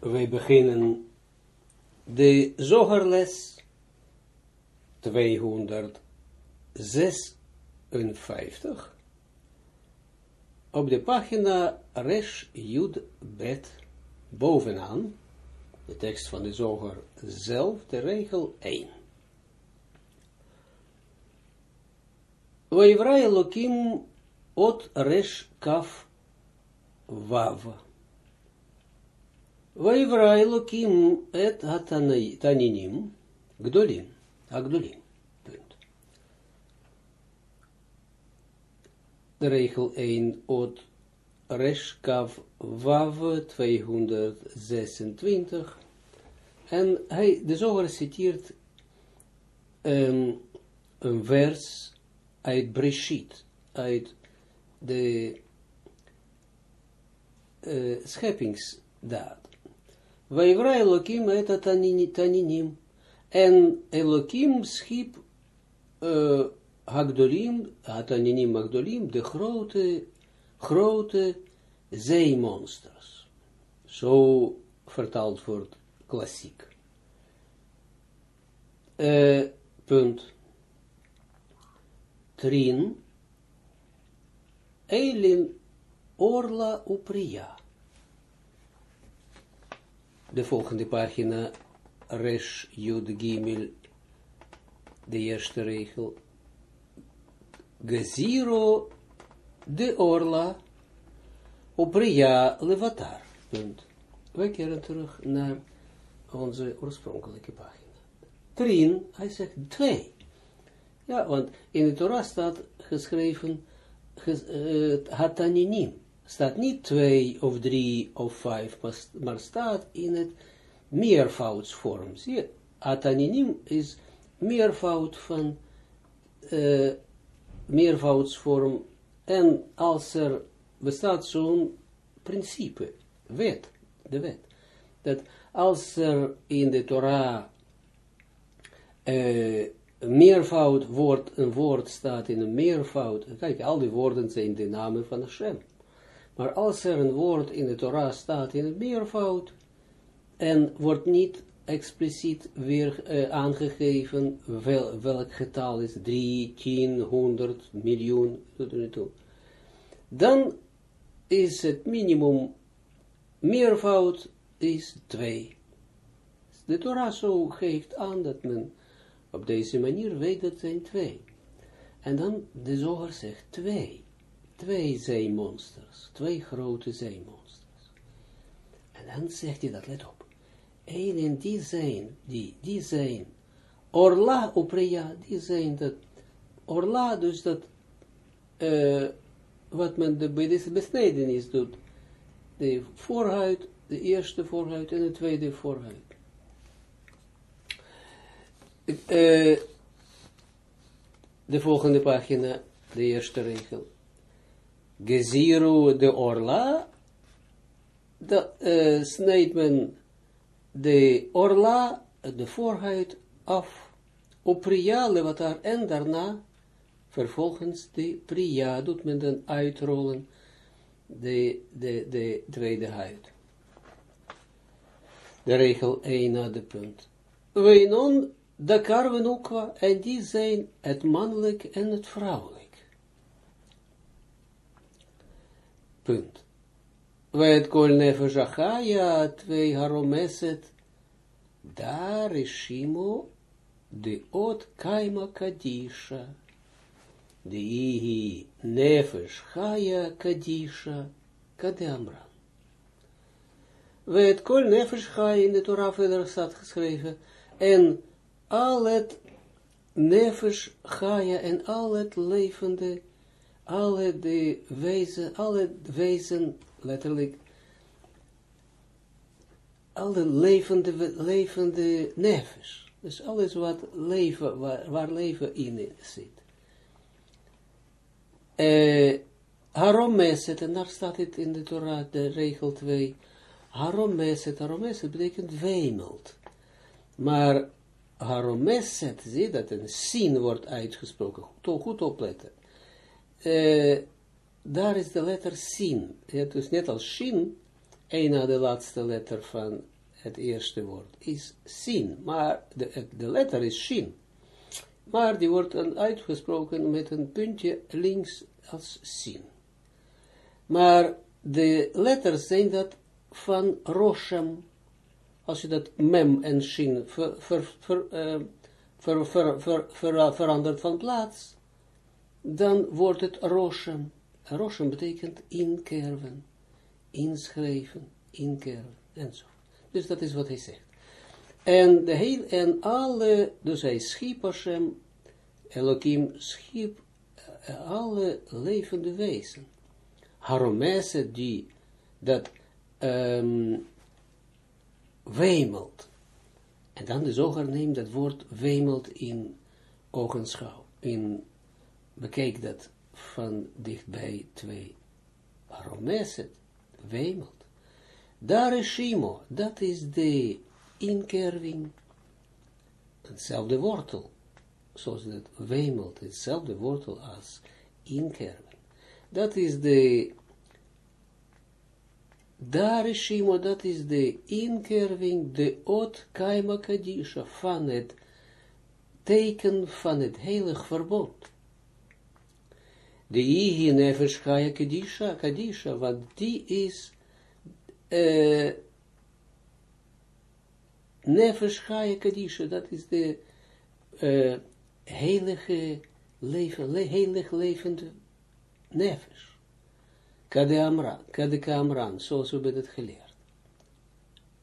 wij beginnen de zogerles 256 op de pagina Resh Yud Bet bovenaan, de tekst van de zoger zelf, de regel 1. Waivra Elohim ot Resh Kaf Vav. Waivra Elohim et Hataninim Gdolim. Agdolim. Punt. De regel 1 ot Resh Kav Vav 226. En hij, de zoger citeert um, een vers uit Breshit, uit de uh, scheppingsdaad. Waivra Elohim et Taninim. En Elohim schiep uh, Hagdolim, Hataninim Hagdolim, de grote, grote zeemonsters. Zo vertaald wordt klassiek. Uh, punt. Trin. Eilin Orla Upriya. De volgende pagina, Resh Yud Gimel, de eerste regel. Geziro de Orla Upriya Levatar. Punt. Wij keren terug naar onze oorspronkelijke pagina. Trin, hij zegt twee. Ja, want in de Torah staat geschreven ges, uh, Hataninim staat niet twee of drie of vijf, maar staat in het meervoudsvorm. Zie je, ataninim is meervoud van uh, meervoudsvorm en als er bestaat zo'n principe, wet, de wet, dat als er in de Torah uh, meervoud woord, een woord staat in een meervoud, kijk, al die woorden zijn de namen van Hashem. Maar als er een woord in de Torah staat in het meervoud, en wordt niet expliciet weer uh, aangegeven wel, welk getal is, 3, 10, 100, miljoen, dan is het minimum meervoud is 2. De Torah zo geeft aan dat men op deze manier weet dat zijn 2. En dan de zoger zegt 2 twee zeemonsters, twee grote zeemonsters. En dan zegt hij dat, let op, een in die zijn, die, die zijn, orla oprea, die zijn dat, orla, dus dat, uh, wat men de, bij deze besnedenis doet, de voorhuid, de eerste voorhuid en de tweede voorhuid. Uh, de volgende pagina, de eerste regel. Geziru de orla, dat uh, snijdt men de orla, de voorhuid, af, op priya levatar, en daarna, vervolgens de priya, doet men dan uitrollen, de, de, de tweede huid. De regel 1 na de punt. Weinon, de karvenukwa, en die zijn het mannelijk en het vrouwelijk. Punt. Weet kol nefesh achaya, twee haromeset, daar is de ot kaima kadisha, de ihi nefesh chaya kadisha, kade amran. Weet kol nefesh chaya, in de Torah verder staat geschreven, en al het nefesh chaya, en al het levende, alle de wezen, alle wezen, letterlijk, alle levende, levende nefes. Dus alles wat leven, waar, leven in zit. Uh, Haromeset, en daar staat het in de Torah, de regel 2. Haromeset, haromeset betekent wemelt. Maar haromeset, zie dat een sin wordt uitgesproken. Goed, goed opletten uh, daar is de letter sin. Ja, dus net als shin, een na de laatste letter van het eerste woord, is sin, maar de, de letter is shin. Maar die wordt dan uitgesproken met een puntje links als sin. Maar de letters zijn dat van Roshem, als je dat mem en shin ver, ver, uh, verandert van plaats, dan wordt het Roshem. Roshem betekent inkerven, inschrijven, inkerven, enzovoort. Dus dat is wat hij zegt. En, de heel, en alle, dus hij schiep Hashem, Elohim schiep uh, alle levende wezen. Haromese die dat um, wemelt. En dan de zoger neemt dat woord wemelt in ogenschouw. In, bekijk dat van dichtbij twee. Haromese wemelt. Daar is Shimo, dat is de inkerving, hetzelfde wortel, zoals het wemelt, hetzelfde wortel als inkerving. Dat is de, daar is Shimo, dat is de inkerving, de ot kaima kadisha, van het teken van het heilig verbond. De ihi nefesh kadisha, kadisha, want die is uh, Nefesh Chaya Kadisha, dat is de uh, heilige leven, le, heilig levende Nefesh. Kade Amran, Kade Kamran, zoals we het geleerd.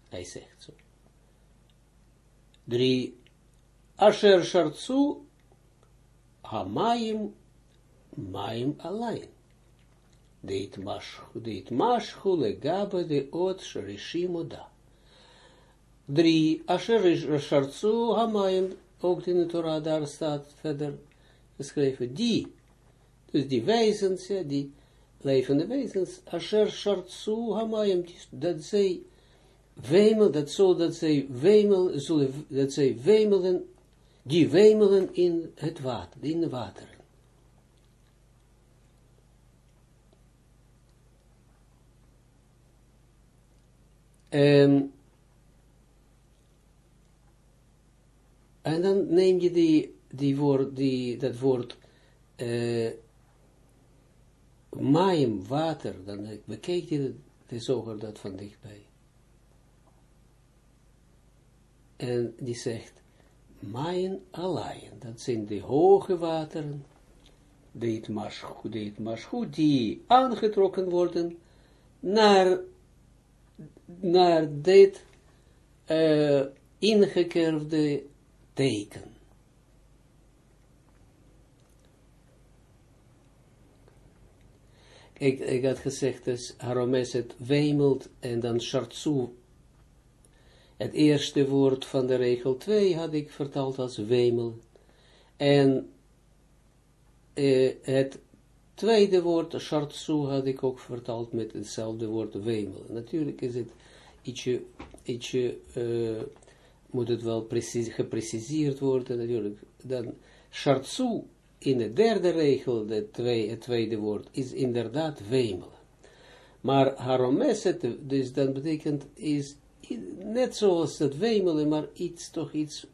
Hij zegt zo. Drie, Asher Shartsu, Hamayim, Mayim Alain deit maschu legabe de ot sharishimoda. Drie, asher shartsu hamayim, ook in de Torah daar staat verder geschreven, die, dus die wezens, ja, die levende wezens, asher shartsu hamayim, dat zij wemel, dat zo dat zij wemel, dat zij wemelen, die wemelen in het water, in de water. Um, en dan neem je die, die woord, die, dat woord uh, maim, water, dan bekijk je de zoger dat van dichtbij. En die zegt, maien alaien, dat zijn de hoge wateren, deed maschu, die aangetrokken worden naar naar dit uh, ingekerfde teken. Ik, ik had gezegd, dus Haromes het wemelt en dan Shartsu. Het eerste woord van de regel 2 had ik vertaald als wemel. En uh, het tweede woord, shartsu, had ik ook vertaald met hetzelfde woord wemel. Natuurlijk is het ietsje, ietsje uh, moet het wel precies, gepreciseerd worden, natuurlijk. Dan shartsu in de derde regel, de twee, het tweede woord, is inderdaad wemelen. Maar haromeset, dus dan betekent, is net zoals het wemelen, maar iets, toch iets,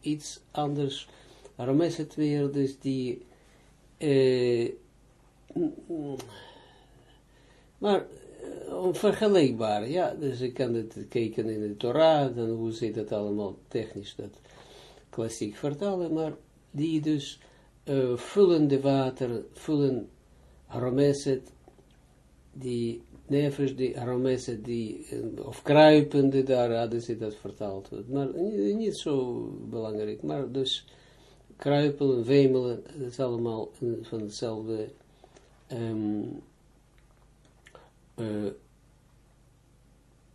iets anders. Haromeset weer, dus die, uh, maar uh, onvergelijkbaar, ja, dus ik kan het kijken in de Torah, dan hoe zit het allemaal technisch, dat klassiek vertalen, maar die dus uh, vullen de water, vullen aromeset, die nevers, die aromeset, die, uh, of kruipende, daar hadden ze dat vertaald, maar niet, niet zo belangrijk, maar dus kruipelen, wemelen, dat is allemaal van hetzelfde um, uh,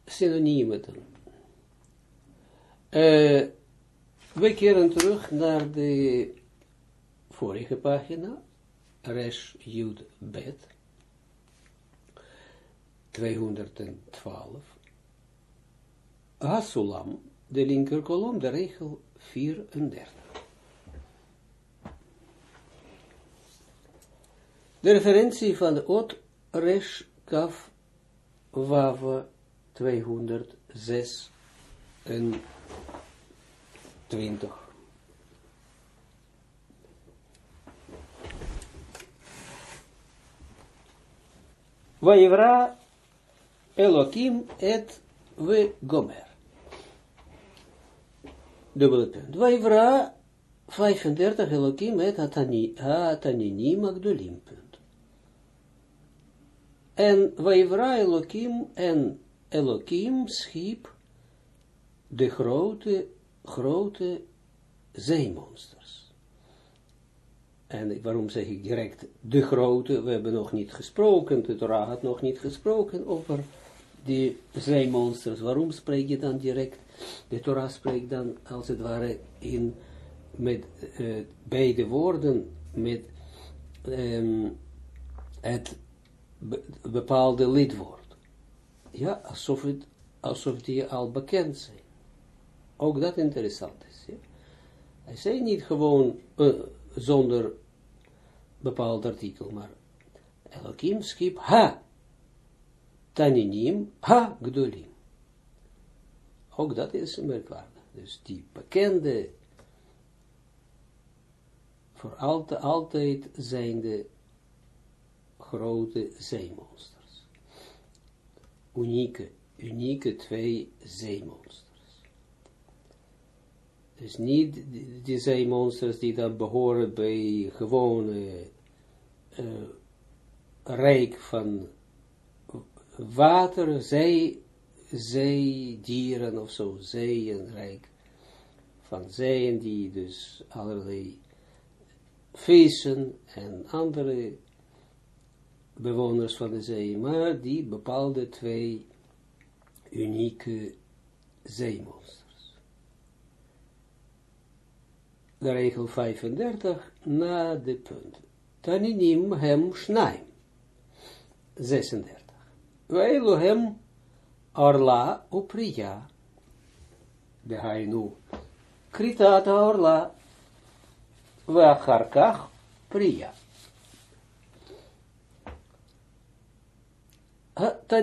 synoniemen dan. Uh, we keren terug naar de vorige pagina, Resh Jud Bet, 212. Hasulam, de linkerkolom, de regel 34. De referentie van de Ot Resh Kaf Wav 226. Vayivra Elohim et we gomer. Dubbele punt. Vayivra 35 Elohim et hataninim agdolim punt. En Vayivra Elohim en Elohim schiep de grote, grote zeemonsters. En waarom zeg ik direct de grote? We hebben nog niet gesproken, de Torah had nog niet gesproken over die zeemonsters. Waarom spreek je dan direct? De Torah spreekt dan als het ware in, met uh, beide woorden, met um, het bepaalde lidwoord. Ja, alsof, het, alsof die al bekend zijn. Ook dat interessant is. Ja? Hij zei niet gewoon uh, zonder bepaald artikel, maar Elohim schip ha, taninim ha gdolim. Ook dat is merkwaardig. Dus die bekende, voor altijd, altijd zijnde grote zeemonsters. Unieke, unieke twee zeemonsters. Dus niet die zeemonsters die dan behoren bij gewone uh, rijk van water, zee, zeedieren of zo, zeeënrijk van zeeën die dus allerlei vissen en andere bewoners van de zee, maar die bepaalde twee unieke zeemonsters. De regel 35 na de punt. Taninim hem schnaim. 36. Weilu hem orla upriya. De hainu. Kritata orla. Vacharkach priya.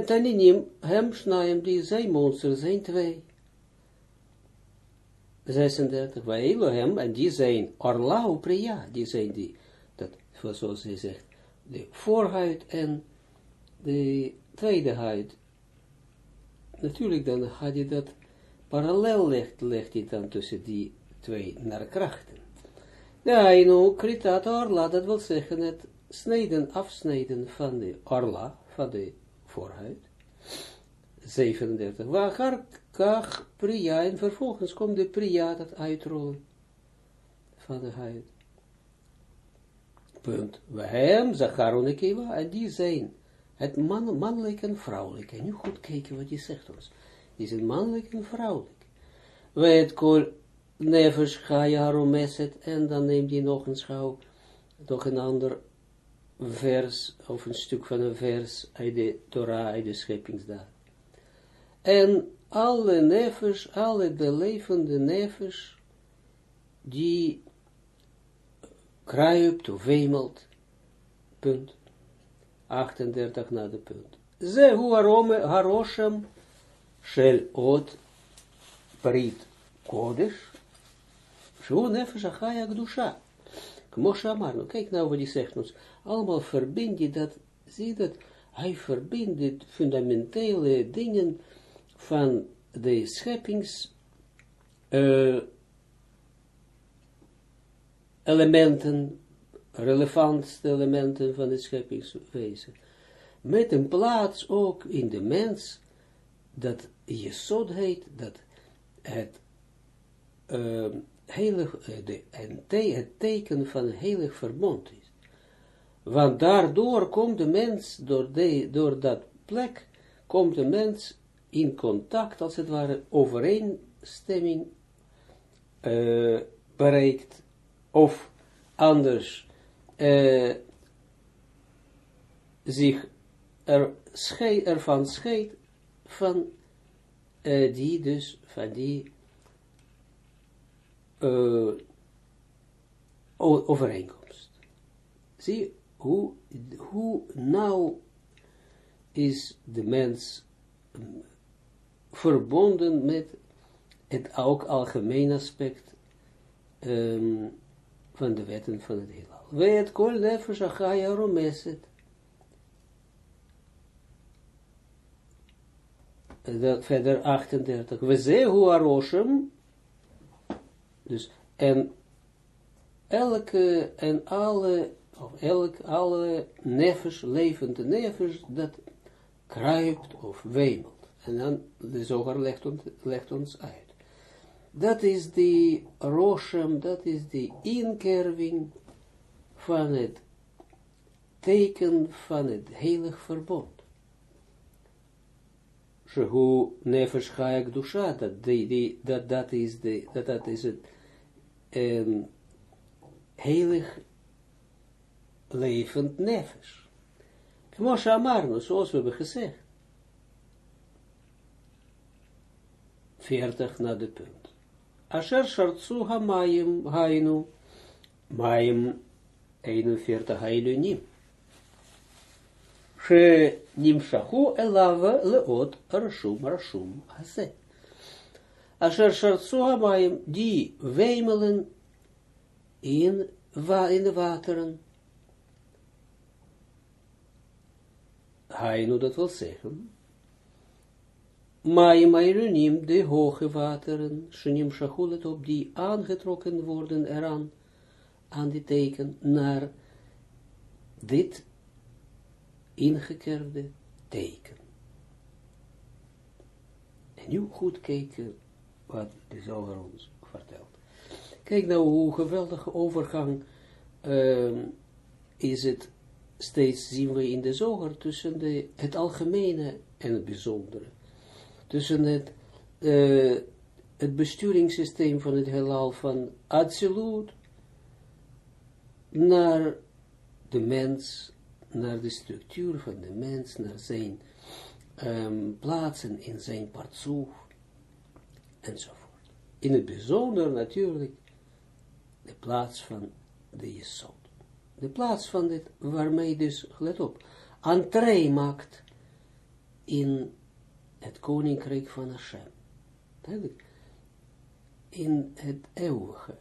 Taninim hem schnaim, die zijn monster zijn twee. 36, wij hem, en die zijn orla priya, die zijn die zoals hij zegt, de voorhuid en de tweede huid. Natuurlijk, dan had je dat parallel legt, legt hij dan tussen die twee naar krachten. Ja, en kritat orla, dat wil zeggen het snijden, afsnijden van de orla, van de voorhuid. 37. Waar kach priya, en vervolgens komt de priya, dat uitrollen van de huid. Punt. We hem, Zacharon en die zijn het man, mannelijk en vrouwelijk. En nu goed kijken wat hij zegt ons. Die zijn mannelijk en vrouwelijk. We het kol nevers ga je en dan neemt hij nog een schouw, nog een ander vers, of een stuk van een vers uit de Torah, uit de scheppingsdaad. En alle nevers, alle de levende nevers, die kruipt of wemelt, punt, 38 na de punt. Ze hu arome haroshem shel shu nefesh achaya gdusha. Kmo shamarno, kijk nou wat hij zegt ons, allemaal verbind je dat, zie dat, hij verbindt fundamentele dingen van de scheppings, uh, elementen, relevantste elementen van het scheppingswezen, met een plaats ook in de mens, dat je dat het uh, heilig, eh, de, het teken van heilig verbond. Want daardoor komt de mens, door, door dat plek, komt de mens in contact, als het ware, overeenstemming uh, bereikt of anders uh, zich er schei, ervan scheidt van uh, die dus, van die overeenkomst. Zie hoe, hoe nou is de mens verbonden met het ook algemeen aspect um, van de wetten van het heelal. Weet kol nefesh achaya romeset. Verder 38. We zehu aroshem. Dus, en elke, en alle, of elk, alle nefesh, levende nefesh, dat kruipt of wemelt. En dan, de zoger legt, legt ons uit. Dat is die roshem, dat is die inkerving van het teken van het heilig verbond. Shehu nefesh chayak dusha, dat, die, dat, dat is, de, dat, dat is het um, heilig levend nefesh. Kmoshe Amarnu, zoals we hebben gezegd. 40 naar de punt. Asher shartsu hamayim hainu, mayim 41 hailunim. She nimshahu elava leot rashum rashum hase. Asher shartsu hamayim, die wemelen in, wa, in de wateren. Hainu, dat wil zeggen, Mai Mairunim, de hoge wateren, Shenim Shachulet, op die aangetrokken worden eraan, aan die teken, naar dit ingekerfde teken. En nu goed kijken wat de zoger ons vertelt. Kijk nou hoe geweldige overgang uh, is het, steeds zien we in de zoger, tussen de, het algemene en het bijzondere tussen het, uh, het besturingssysteem van het heelal van absoluut naar de mens, naar de structuur van de mens, naar zijn um, plaatsen in zijn partsoef, enzovoort. In het bijzonder natuurlijk de plaats van de Jesod. De plaats van dit, waarmee dus, let op, entree maakt in het koninkrijk van Hashem. In het eeuwige.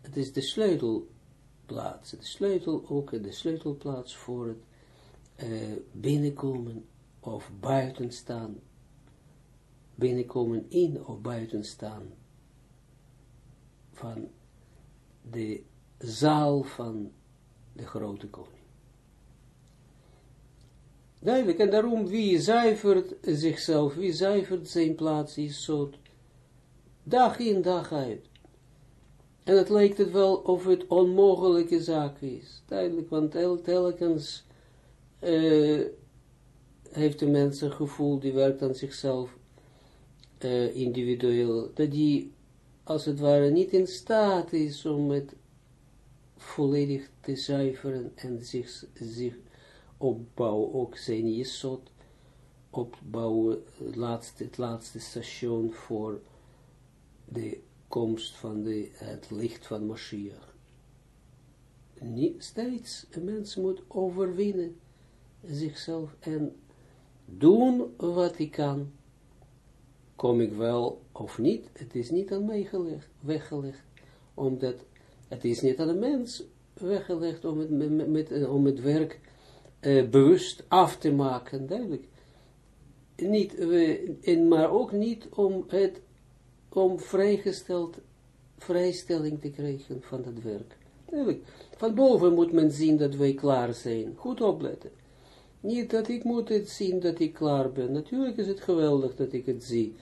Het is de sleutelplaats. De sleutel ook de sleutelplaats voor het uh, binnenkomen of buitenstaan. Binnenkomen in of buitenstaan van de zaal van de grote koning. Duidelijk, en daarom wie zuivert zichzelf, wie zuivert zijn plaats, is zo dag in, dag uit. En het lijkt het wel of het onmogelijke zaak is. Duidelijk, want tel, telkens uh, heeft de mens een gevoel, die werkt aan zichzelf uh, individueel, dat die als het ware niet in staat is om het volledig te zuiveren en zich, zich opbouwen, ook zijn jesot, opbouwen, het laatste, het laatste station voor de komst van de, het licht van Mashiach. Niet steeds, een mens moet overwinnen zichzelf en doen wat hij kan. Kom ik wel of niet, het is niet aan mij gelegd, weggelegd, omdat het is niet aan de mens weggelegd om het, met, met, om het werk uh, bewust af te maken, duidelijk. Niet, uh, maar ook niet om het, om vrijgesteld, vrijstelling te krijgen van dat werk. Duidelijk. Van boven moet men zien dat wij klaar zijn. Goed opletten. Niet dat ik moet het zien dat ik klaar ben. Natuurlijk is het geweldig dat ik het zie.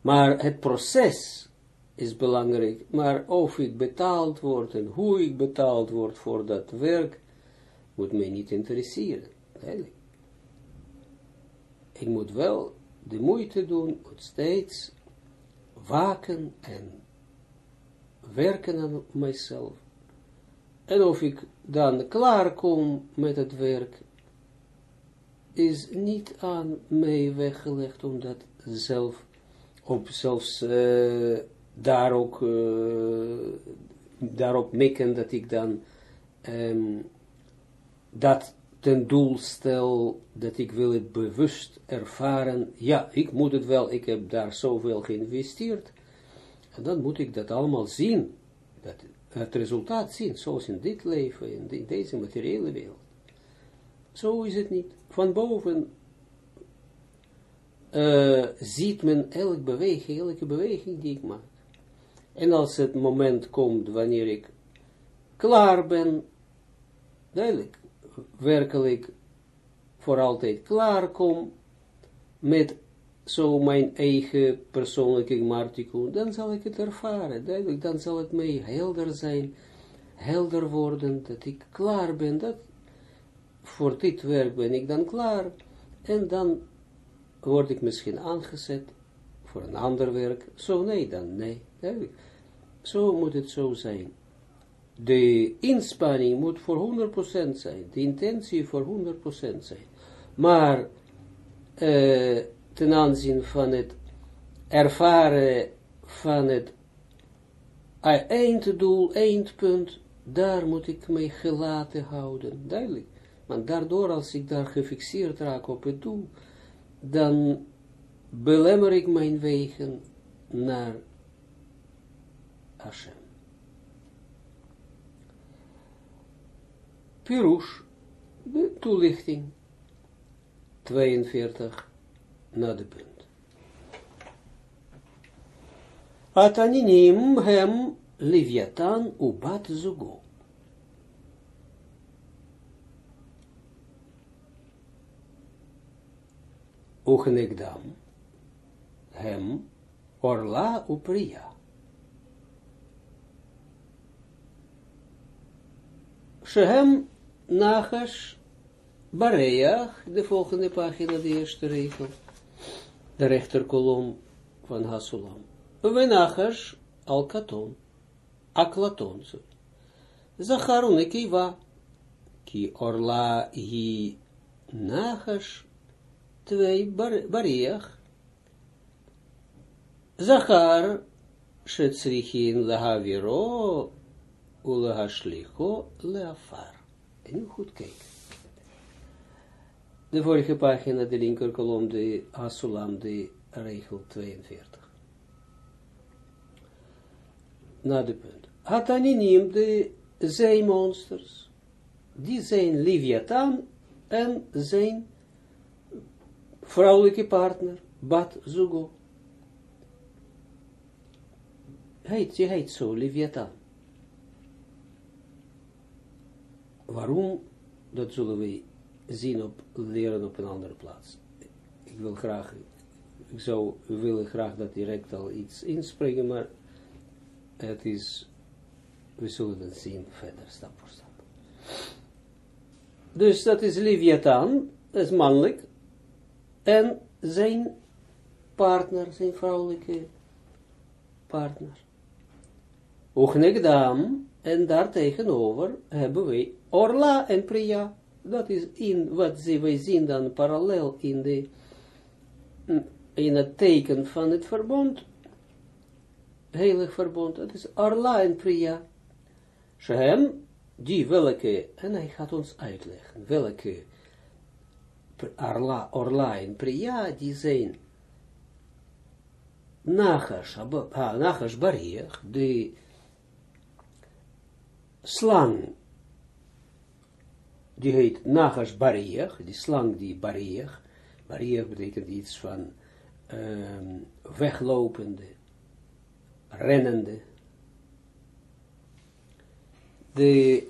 Maar het proces is belangrijk. Maar of ik betaald word en hoe ik betaald word voor dat werk, moet mij niet interesseren. Eigenlijk. Ik moet wel de moeite doen, moet steeds waken en werken aan mijzelf. En of ik dan klaar kom met het werk, is niet aan mij weggelegd, omdat zelf, op zelfs uh, daar ook, uh, daarop mikken dat ik dan um, dat ten doel stel dat ik wil het bewust ervaren, ja, ik moet het wel, ik heb daar zoveel geïnvesteerd, en dan moet ik dat allemaal zien, dat, het resultaat zien, zoals in dit leven, in, deze materiële wereld. Zo is het niet. Van boven uh, ziet men elke beweging, elke beweging die ik maak. En als het moment komt wanneer ik klaar ben, duidelijk, werkelijk voor altijd klaar kom met zo mijn eigen persoonlijke martico, dan zal ik het ervaren, duidelijk, dan zal het mij helder zijn, helder worden, dat ik klaar ben, dat voor dit werk ben ik dan klaar, en dan word ik misschien aangezet voor een ander werk, zo nee, dan nee. Zo moet het zo zijn. De inspanning moet voor 100% zijn, de intentie voor 100% zijn. Maar, uh, ten aanzien van het ervaren van het einddoel, eindpunt, daar moet ik mij gelaten houden, duidelijk. Want daardoor, als ik daar gefixeerd raak op het doel, dan belemmer ik mijn wegen naar Hashem. Pirush, de toelichting, 42 na de punt. Ataninim hem Leviathan ubat zugo. Uchnegdam hem orla upriya. Shehem nachash bareach, de volgende pagina, de eerste regel. De rechterkolom van Hasulam. Venachash al-katon, aklaton, Zacharun ekiva, ki orla hi nachash twee bariach, Zachar shetzrichin lahaviro ulahashlicho leafar. En nu goed kijken de vorige pagina, de linker kolom, de Asulam, de regel 42. Na de punt. Hataninim, de zeemonsters, die zijn Liviathan en zijn vrouwelijke partner, Bat Zugo. Heet, je heet zo, Liviathan. Waarom? Dat zullen we zien op, leren op een andere plaats. Ik wil graag, ik zou willen graag dat direct al iets inspringen, maar het is, we zullen het zien verder, stap voor stap. Dus dat is Leviathan, dat is mannelijk, en zijn partner, zijn vrouwelijke partner. Ochnegdam, en daartegenover hebben wij Orla en Priya dat is in wat ze, wij zien dan parallel in, de, in het teken van het verbond, heilig verbond, dat is Arla en Priya. Shem, die welke, en hij gaat ons uitleggen, welke Arla, Orla en Priya, die zijn Nachash, ah, Nachash de slang die heet Nagas die slang die Bariach, Bariach betekent iets van um, weglopende, rennende. De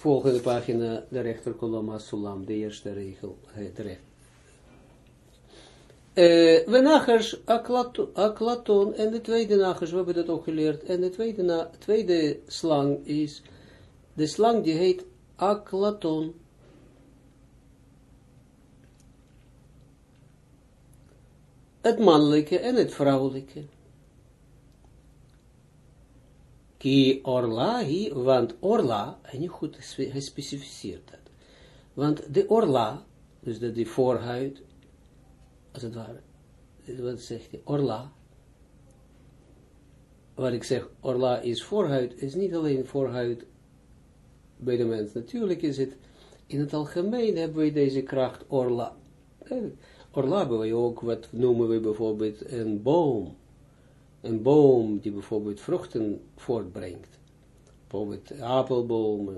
volgende pagina, de rechterkolom Sulam, de eerste regel, het recht. Uh, we nagers aklaton, en de tweede nagers, we hebben dat ook geleerd, en de tweede, tweede slang is, de slang die heet aklaton. Het mannelijke en het vrouwelijke. Ki orla hi, want orla, en je goed gespecificeerd dat. Want de orla, dus de, die voorhuid, als het ware, wat zegt orla, wat ik zeg, orla is voorhuid, is niet alleen voorhuid bij de mens. Natuurlijk is het in het algemeen hebben we deze kracht orla. Orla hebben we ook, wat noemen we bijvoorbeeld een boom. Een boom die bijvoorbeeld vruchten voortbrengt. Bijvoorbeeld appelboom,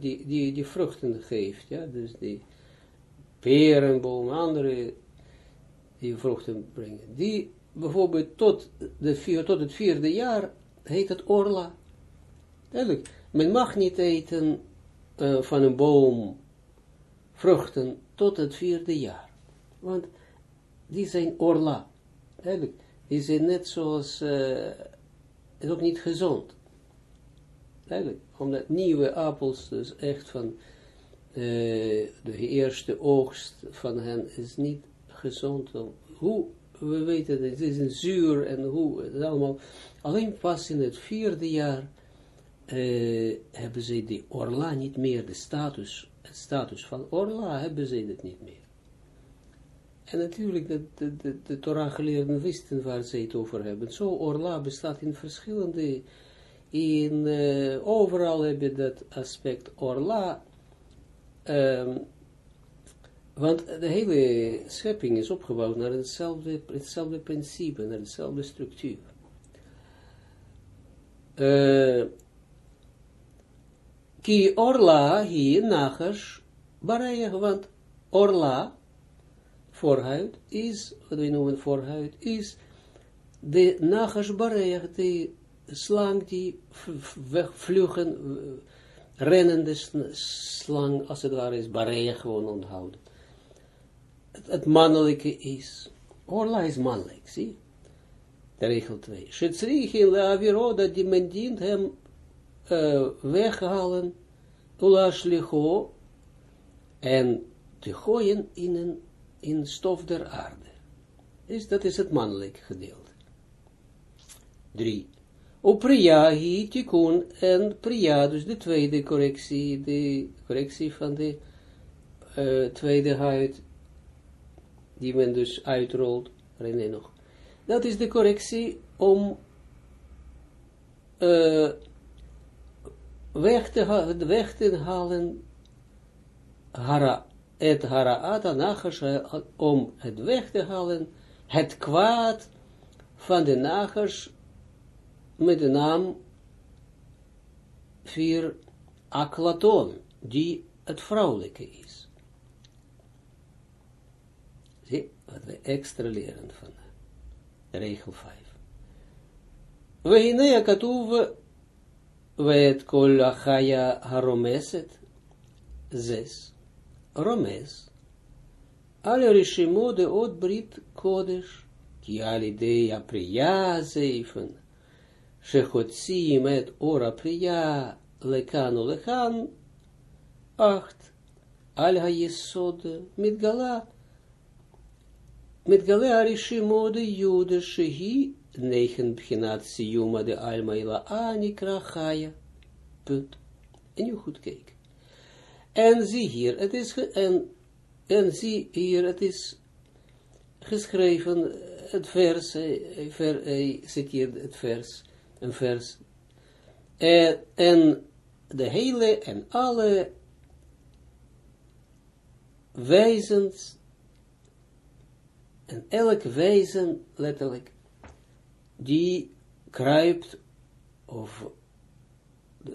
die, die, die vruchten geeft, ja, dus die perenboom, andere die vruchten brengen. Die bijvoorbeeld tot, de tot het vierde jaar heet het orla. Duidelijk, men mag niet eten uh, van een boom vruchten tot het vierde jaar. Want die zijn orla. Duidelijk, die zijn net zoals, uh, is ook niet gezond. Duidelijk, omdat nieuwe appels dus echt van uh, de eerste oogst van hen is niet gezond. Hoe, we weten het is een zuur en hoe, het allemaal, alleen pas in het vierde jaar uh, hebben ze die orla niet meer, de status, het status van orla hebben ze het niet meer. En natuurlijk, de, de, de, de Torah-geleerden wisten waar ze het over hebben. Zo, orla bestaat in verschillende, in, uh, overal heb je dat aspect orla, um, want de hele schepping is opgebouwd naar hetzelfde, hetzelfde principe, naar dezelfde structuur. Uh, Ki orla hier nachas bareig, want orla, voorhuid, is, wat we noemen voorhuid, is de nachas bareig, de slang die wegvlugen, rennende slang, als het ware is, bareig gewoon onthouden. Het, mannelijke is, orla is mannelijk, zie de regel 2. Shetzrichin le aviro, dat die men dient hem uh, weghalen, ulaslicho, en te gooien in, een, in stof der aarde. Dus dat is het mannelijk gedeelte. 3. O priya hi tikkun en priya, dus de tweede correctie, de correctie van de uh, tweede huid, die men dus uitrolt, René nog. Dat is de correctie om weg te, weg te halen, het haraata nachash, om het weg te halen, het kwaad van de nachash, met de naam vier aklaton, die het vrouwelijke is. Zie, we extra leren van regel 5. We hinea katuwe kol achaya haromeset. Zes. Romes. Alle rishimo de od brit kodesh. Ki ali de apriya zeifen. Shechotzi met ora priya lekanu lekan. Acht. Al ha-yesod mitgala. Mitgala arishimo de jude shehi negen beginat siyuma de alma ila anikra chaya. Punt. En je goed kijken. En zie hier, het is, en, en zie hier, het is geschreven, het vers, ver, hij zit hier het vers, een vers, en, en de hele en alle wijzens, en elk wijzen, letterlijk, die kruipt, of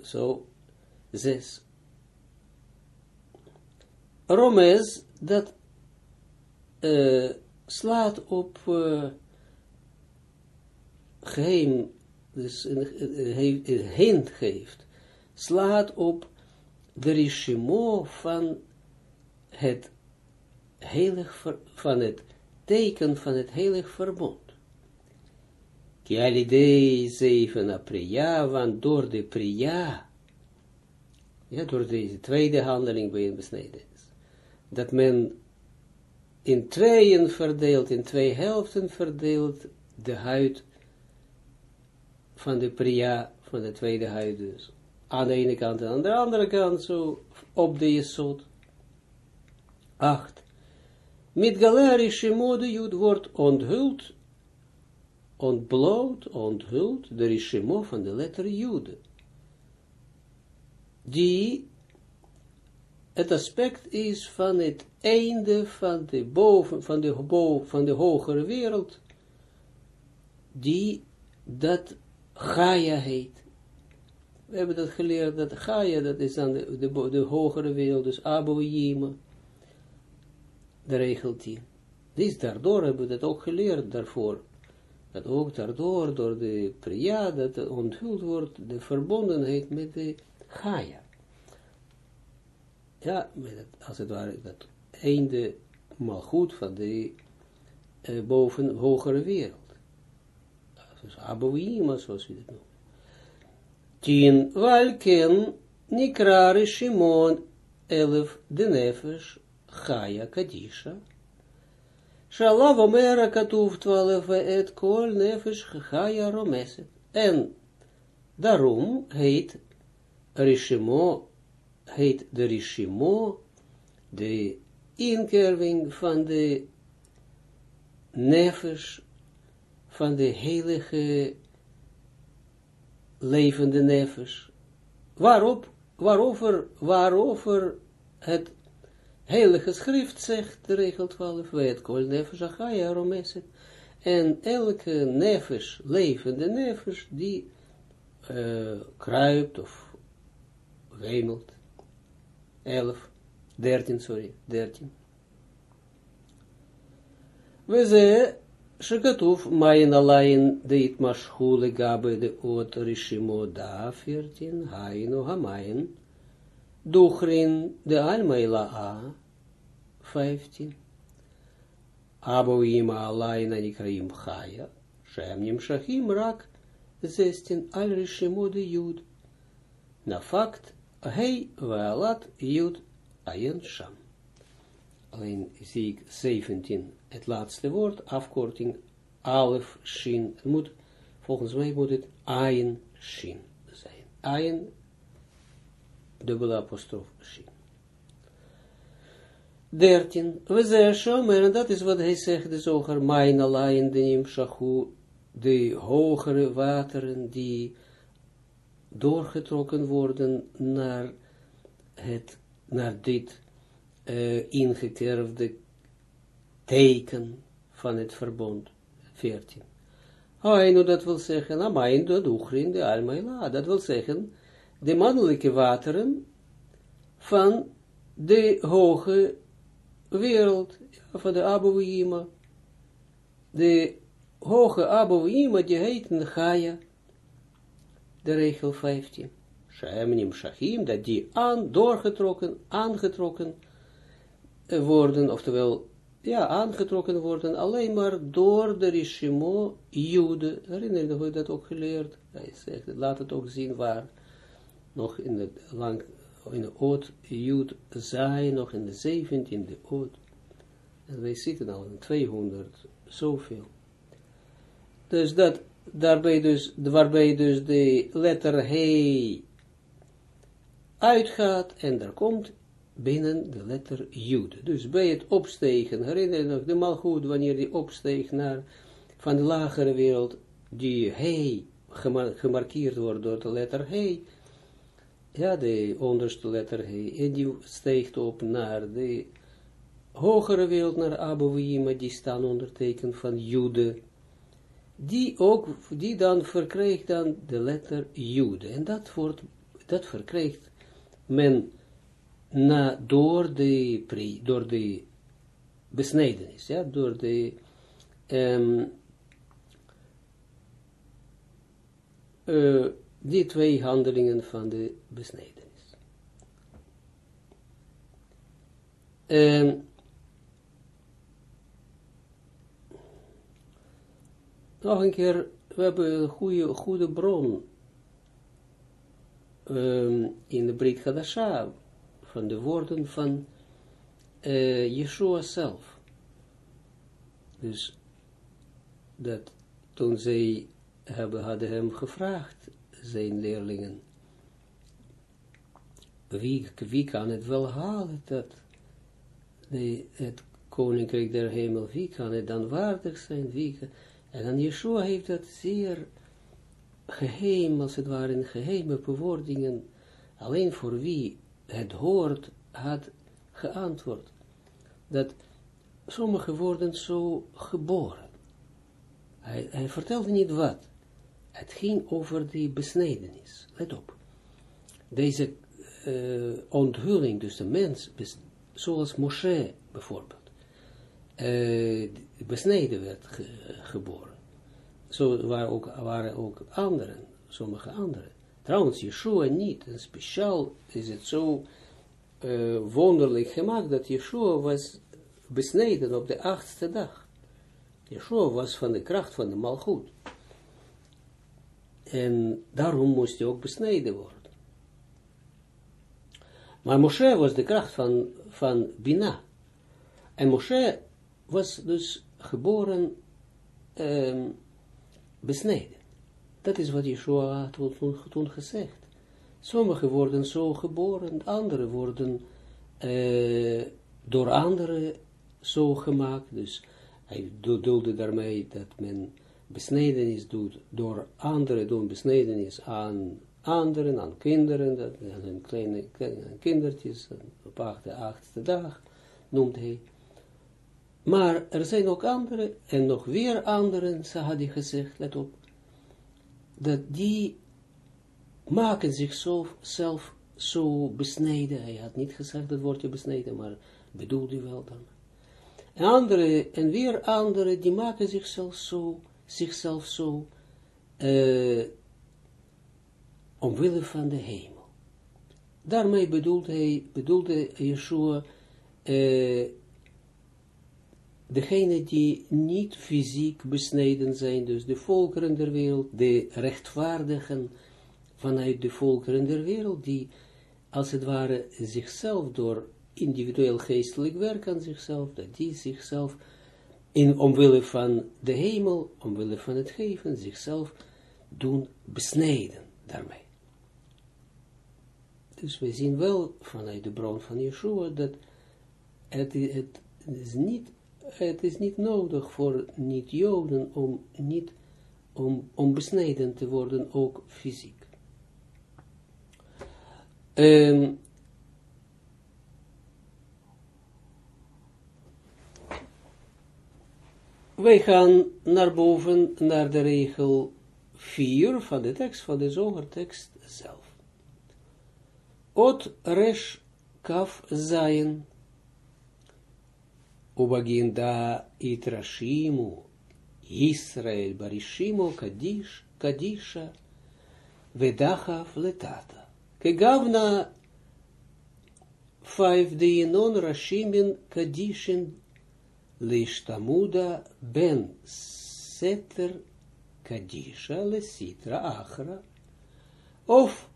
zo, zes. Romes, dat uh, slaat op uh, geheim, dus een, een hint geeft, slaat op de regimo van het heilig, van het teken van het heilig verbond. Ki alidei zeven a priya, want door de priya, ja, door deze tweede handeling bij een besneden is, dat men in tweeën verdeelt, in twee helften verdeelt, de huid van de priya, van de tweede huid dus. Aan de ene kant en aan de andere kant, zo op de jesot. Acht. Met galerische mode jud wordt onthuld ontbloot, onthult de rishimo van de letter Jude. Die het aspect is van het einde van de boven, van de, boven, van de hogere wereld, die dat Gaia heet. We hebben dat geleerd, dat Gaia, dat is dan de, de, de hogere wereld, dus Abu Yima, de regel 10. Dus daardoor hebben we dat ook geleerd daarvoor. Dat ook daardoor, door de Priya, dat onthuld wordt, de verbondenheid met de Gaia. Ja, met het, als het ware, dat einde maar goed van de uh, boven hogere wereld. Dus Abouima, zoals we het noemen. Tien, Walken, Nikra Shimon, elf, de nefesh, Chaya Kadisha. Shalav Omera Katuv 12 et Kol Nefesh Chaya Romeset. En daarom heet Rishimo, heet de Rishimo, de inkerving van de nefesh, van de heilige levende nefesh. Waarop, waarover, waarover het heilige schrift zegt, de regel 12, weet kol nefesh achaya romeset. En elke nefesh, levende nefesh, die uh, kruipt of wemelt. 11, 13, sorry, 13. We ze שכתוב מים עליין דהתמשכו לגבי דעות רשימו da 14, היינו Duchrin de Alma Ila'a, 15. Aboim Alaina Nikraim Chaya, Shem Shahim Rak, 16. Alrishimode Yud. Na fact, Hei Vealat Yud Ayen Sham. Alleen zie ik 17, het laatste woord, afkorting Alef Shin. Moet, volgens mij moet het Ayen Shin zijn. Ayen dubbele apostrof shin. 13. We zeggen, en dat is wat hij zegt, de zoger, mijn alayin denim shachu, de hogere wateren die doorgetrokken worden naar het, naar dit uh, ingekerfde teken van het verbond. 14. Hainu, dat wil zeggen, amain dat uchrin de almaila, dat wil zeggen, de mannelijke wateren van de hoge wereld, van de Abouima. De hoge Abouima, die heet Gaia, de regel 15. Shemnim Shachim, dat die aan, doorgetrokken, aangetrokken worden, oftewel, ja, aangetrokken worden, alleen maar door de Rishimo Jude. Herinner je dat ook geleerd? Hij zegt, laat het ook zien waar, nog in de lang, in de oot Jude zij, nog in de 17e oot. En wij zitten al in 200, zoveel. Dus dat daarbij dus, waarbij dus de letter he uitgaat en er komt binnen de letter jude. Dus bij het opstegen, herinner je nog de malgoed, wanneer die opsteeg naar, van de lagere wereld, die he gemarkeerd wordt door de letter he, ja, de onderste letter he, en die steegt op naar de hogere wereld, naar Abu die staan ondertekend van jude, die ook, die dan verkrijgt dan de letter Jude. En dat wordt, dat verkrijgt men na, door de, door de besnedenis, ja, door de, um, uh, die twee handelingen van de besnedenis. Um, nog een keer, we hebben een goede, goede bron um, in de Brit Hadasha, van de woorden van uh, Yeshua zelf. Dus dat toen zij hebben, hadden hem gevraagd, zijn leerlingen, wie, kan het wel halen, dat de, het koninkrijk der hemel, wie kan het dan waardig zijn, wie en dan Yeshua heeft dat zeer geheim, als het ware in geheime bewoordingen, alleen voor wie het hoort had geantwoord, dat sommige worden zo geboren. Hij, hij vertelde niet wat. Het ging over die besnedenis. Let op. Deze uh, onthulling, dus de mens, zoals Moshe bijvoorbeeld, uh, besneden werd ge, geboren. Zo waren ook, waren ook anderen, sommige anderen. Trouwens, Yeshua niet. En speciaal is het zo uh, wonderlijk gemaakt dat Yeshua was besneden op de achtste dag. Yeshua was van de kracht van de malgoed. En daarom moest hij ook besneden worden. Maar Moshe was de kracht van, van Bina. En Moshe was dus geboren um, besneden. Dat is wat Yeshua had toen, toen gezegd. Sommigen worden zo geboren, andere worden uh, door anderen zo gemaakt. Dus hij bedoelde daarmee dat men besnedenis doet door anderen doen besnedenis aan anderen, aan kinderen, aan hun kleine, kindertjes, op de achtste dag, noemt hij. Maar er zijn ook anderen, en nog weer anderen, ze had hij gezegd, let op, dat die maken zichzelf zelf zo besneden. Hij had niet gezegd dat woordje besneden, maar bedoelde wel dan. En andere, en weer andere, die maken zichzelf zo, zichzelf zo, uh, omwille van de hemel. Daarmee bedoelde hij, bedoelde Yeshua, uh, degene die niet fysiek besneden zijn, dus de volkeren der wereld, de rechtvaardigen vanuit de volkeren der wereld, die als het ware zichzelf door individueel geestelijk werk aan zichzelf, dat die zichzelf in omwille van de hemel, omwille van het geven, zichzelf doen besnijden daarmee. Dus we zien wel vanuit de bron van Yeshua dat het, het is niet het is niet nodig voor niet-Joden om, niet, om, om besneden te worden, ook fysiek. Um, wij gaan naar boven, naar de regel 4 van de tekst, van de zogertekst zelf. Ot resh kaf zayin Ubaginda itrashimu, Israel barishimu kadish, kadisha, vedacha fletata. Kegavna vijf non rashimin kadishin lishtamuda ben seter kadisha lesitra achra. Of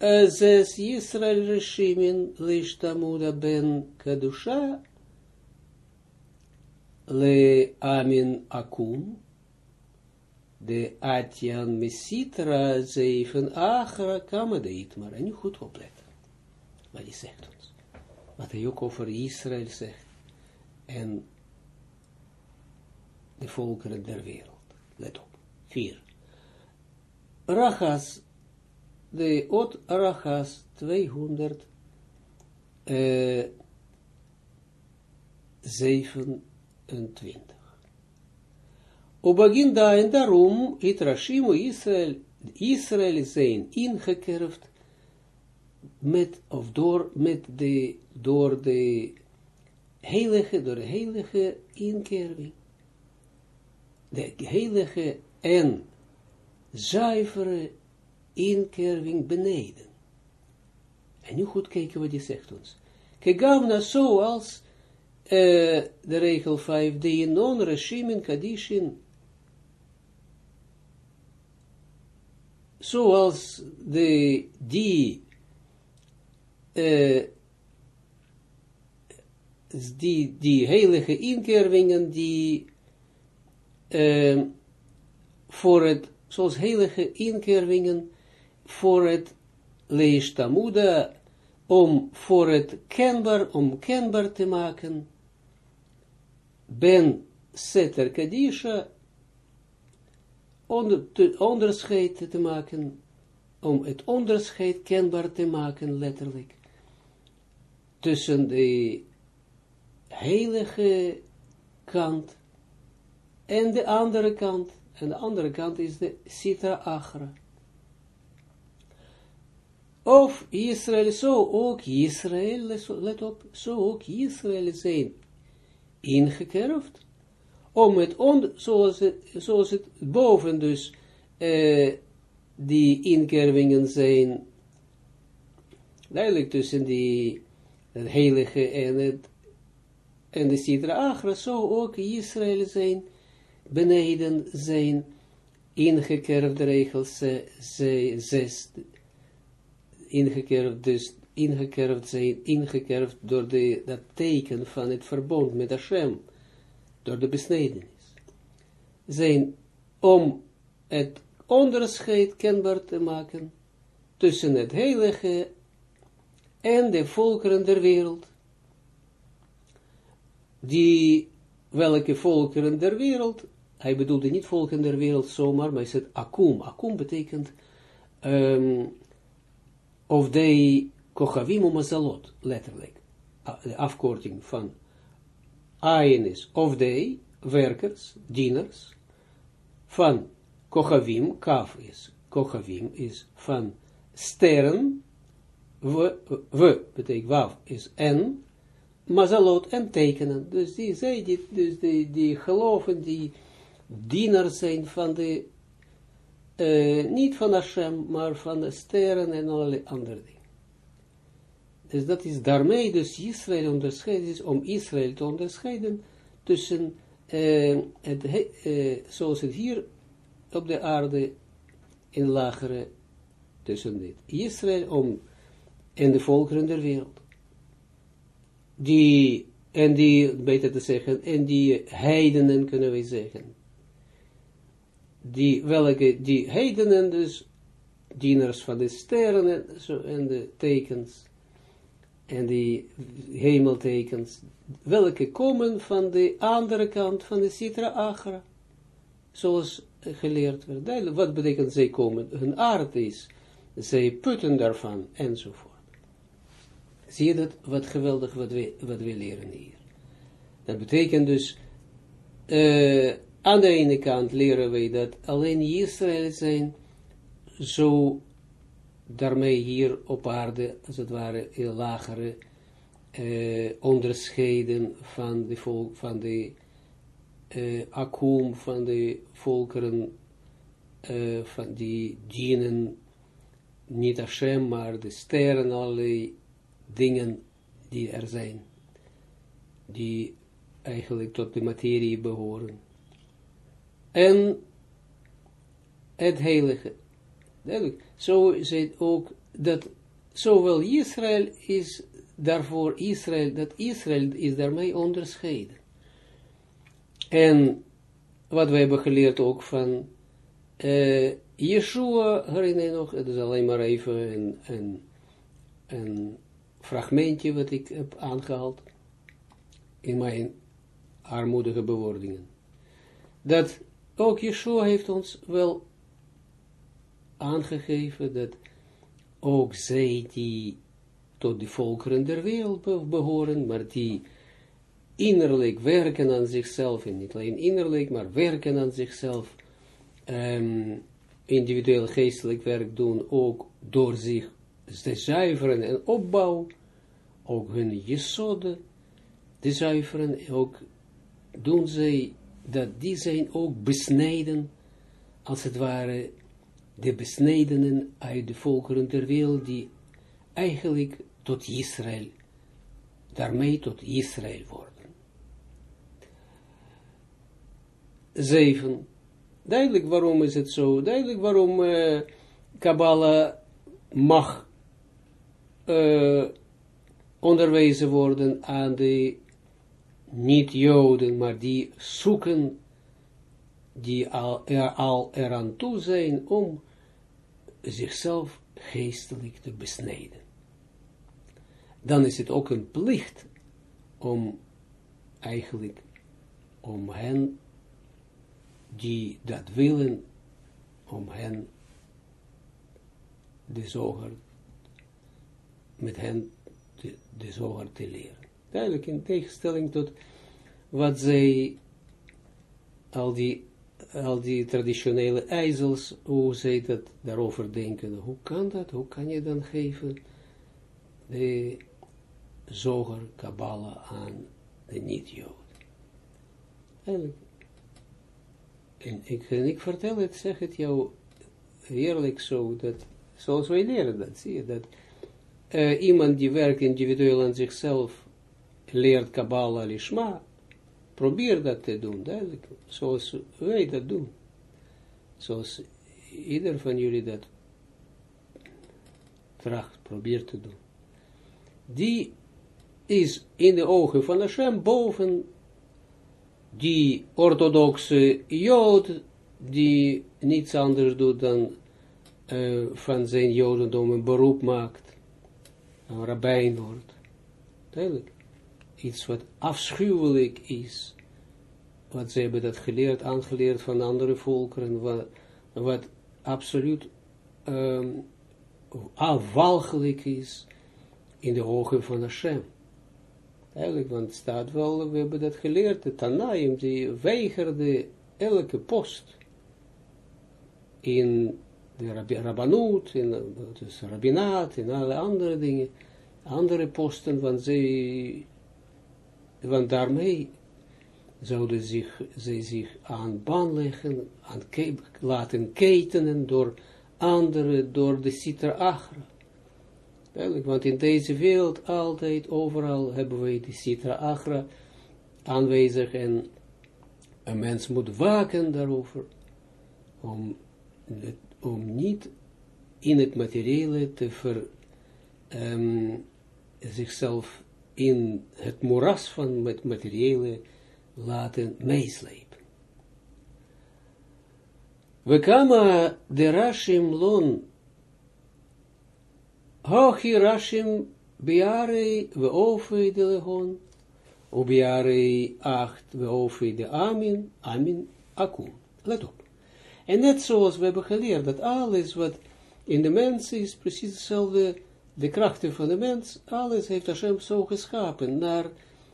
zes Israel rashimin lishtamuda ben kadusha le amin akun, de atjan mesitra zeven achra kamadeit, maar en nu goed opletten, wat hij zegt ons, wat hij ook over Israël zegt, en de volkeren der wereld, let op, vier, Rachas, de ot Rachas 200, uh, 7 28. Op begin daar en daarom het Rashimu Israël, Israël zijn ingekerfd met, of door, met de, door de heilige, door de heilige inkerving. De heilige en zuivere inkerving beneden. En nu goed kijken wat hij zegt ons. Nou zoals uh, de regel 5, de non reshimin kadishin, zoals de, die, uh, die, die heilige inkervingen, die uh, voor het, zoals heilige inkervingen, voor het leestamuda, om voor het kenbaar, om kenbaar te maken, ben seter kadisha, onder, te, onderscheid te maken, om het onderscheid kenbaar te maken, letterlijk, tussen de heilige kant en de andere kant. En de andere kant is de Sitra Achra. Of Israël, zo ook Israël, let op, zo ook Israël zijn ingekerfd, om het, on, zoals, het, zoals het boven dus, uh, die inkervingen zijn, duidelijk tussen die, het heilige en het, en de Sidra Achra, zo ook Israël zijn, beneden zijn, ingekerfde regels, zes, ingekerfd, dus ingekerfd zijn, ingekerfd door de, dat teken van het verbond met Hashem, door de besnedenis, zijn om het onderscheid kenbaar te maken tussen het heilige en de volkeren der wereld, die, welke volkeren der wereld, hij bedoelde niet volkeren der wereld zomaar, maar is het akum. Akum betekent um, of de kochavim mazalot, letterlijk, de afkorting van Ayin is of de werkers, dieners, van kochavim, kaf is, kochavim is van sterren, we betekent waf is en, mazalot en tekenen, dus die, zij, die, dus die, die geloven, die dieners zijn van de uh, niet van Hashem, maar van de sterren en alle andere dingen. Dus dat is daarmee dus Israël onderscheiden is, om Israël te onderscheiden tussen, uh, het, uh, zoals het hier op de aarde in lagere, tussen dit Israël om, en de volkeren der wereld. Die, en die, beter te zeggen, en die heidenen kunnen we zeggen, die, welke, die heidenen dus, dieners van de sterren en, de tekens, en die hemeltekens, welke komen van de andere kant van de Sitra Agra, zoals geleerd werd. Duidelijk, wat betekent zij komen? Hun aard is, zij putten daarvan, enzovoort. Zie je dat, wat geweldig wat we, wat we leren hier. Dat betekent dus, uh, aan de ene kant leren wij dat alleen Israël zijn, zo daarmee hier op aarde, als het ware, lagere eh, onderscheiden van de, volk, van de eh, akum, van de volkeren, eh, van die dienen, niet Hashem, maar de sterren, alle dingen die er zijn, die eigenlijk tot de materie behoren en het heilige. Duidelijk. Zo is ook dat zowel Israël is daarvoor Israël, dat Israël is daarmee onderscheiden. En wat we hebben geleerd ook van uh, Yeshua, herinner je nog, het is alleen maar even een, een, een fragmentje wat ik heb aangehaald in mijn armoedige bewoordingen. Dat ook Yeshua heeft ons wel aangegeven dat ook zij die tot de volkeren der wereld behoren, maar die innerlijk werken aan zichzelf, en niet alleen innerlijk, maar werken aan zichzelf, um, individueel geestelijk werk doen, ook door zich te zuiveren en opbouwen, ook hun jesode te zuiveren, ook doen zij dat die zijn ook besneden, als het ware, de besnedenen uit de volkeren ter wereld, die eigenlijk tot Israël, daarmee tot Israël worden. Zeven. Duidelijk waarom is het zo, duidelijk waarom uh, Kabbalah mag uh, onderwezen worden aan de niet Joden, maar die zoeken, die al, er, al eraan toe zijn om zichzelf geestelijk te besnijden. Dan is het ook een plicht om eigenlijk om hen die dat willen, om hen de zoger met hen te, de zoger te leren. Duidelijk in tegenstelling tot wat zij, al die, al die traditionele ijzels, hoe zij dat daarover denken. Hoe kan dat? Hoe kan je dan geven de zoger Kabbalah aan de niet-Jood? Eigenlijk. En ik, en ik vertel het, zeg het jou eerlijk zo, dat, zoals wij leren dat, zie je, dat uh, iemand die werkt individueel aan zichzelf, leert Kabbalah Lishma, probeer dat te doen, duidelijk, zoals wij dat doen. Zoals ieder van jullie dat tracht, probeert te doen. Die is in de ogen van Hashem boven die orthodoxe Jood, die niets anders doet dan van zijn Jodendom een beroep maakt, een rabbijn wordt. Duidelijk. Iets wat afschuwelijk is. Wat ze hebben dat geleerd, aangeleerd van andere volkeren, wat, wat absoluut um, afwalgelijk is in de ogen van Hashem. Eigenlijk, want het staat wel, we hebben dat geleerd, de Tanaim, die weigerde elke post in de rabbanoot, in dus rabbinaat, in alle andere dingen, andere posten, want zij, want daarmee zouden zich, zij zich aan baan leggen, aan laten ketenen door anderen, door de Achra. Duidelijk, want in deze wereld altijd, overal hebben wij de Sitra Achra aanwezig en een mens moet waken daarover, om, om niet in het materiële te ver, um, zichzelf in het moeras van het materiële laten meeslepen. We kama de Rashim lon Hochi Rashim biare we ofei de legon, biare acht we ofei de amin, amin akum. Let op. En net zoals we hebben geleerd, dat alles wat in de mens is, precies hetzelfde, de krachten van de mens, alles heeft Hashem zo geschapen, naar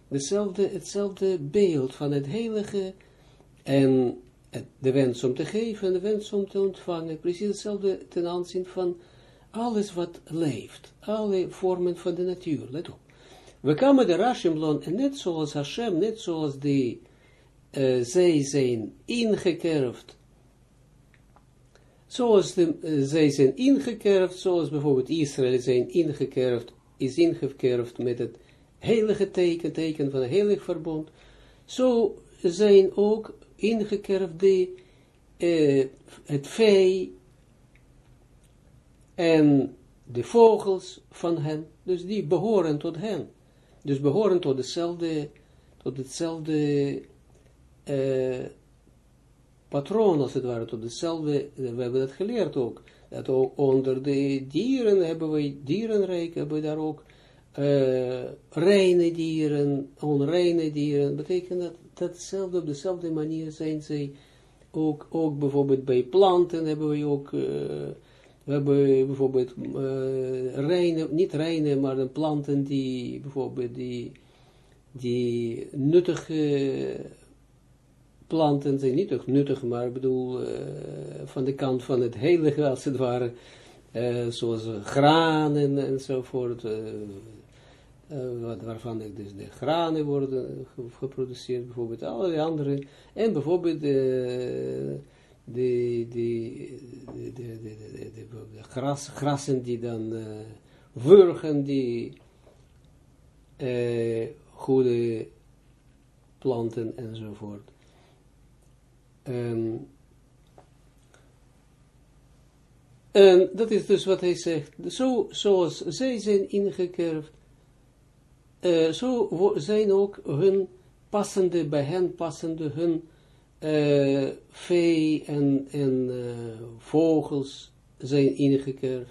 dezelfde, hetzelfde beeld van het heilige, en de wens om te geven en de wens om te ontvangen, precies hetzelfde ten aanzien van alles wat leeft, alle vormen van de natuur, let op. We komen de Rashimlon, en net zoals Hashem, net zoals die, uh, zij zijn ingekerfd, zoals de, uh, zij zijn ingekerfd, zoals bijvoorbeeld Israël zijn ingekerfd, is ingekerfd met het heilige teken, teken van het heilig verbond, zo zijn ook ingekerfd de, uh, het vee, en de vogels van hen, dus die behoren tot hen. Dus behoren tot hetzelfde, tot hetzelfde uh, patroon, als het ware, tot hetzelfde, we hebben dat geleerd ook, dat ook onder de dieren hebben we, dierenrijk hebben we daar ook uh, reine dieren, onreine dieren, betekent dat, dat hetzelfde, op dezelfde manier zijn zij ook, ook bijvoorbeeld bij planten hebben we ook uh, we hebben bijvoorbeeld uh, reine, niet reine, maar planten die bijvoorbeeld die, die nuttige planten zijn niet toch nuttig, maar ik bedoel uh, van de kant van het heilige als het ware, uh, zoals granen enzovoort, wat, waarvan dus de granen worden geproduceerd, bijvoorbeeld alle andere, en bijvoorbeeld de, de, de, de, gras, grassen die dan wurgen, die goede planten enzovoort. En dat is dus wat hij zegt. Zo, zoals zij zijn ingekerfd, uh, zo zijn ook hun passende, bij hen passende, hun uh, vee en, en uh, vogels zijn ingekeerd.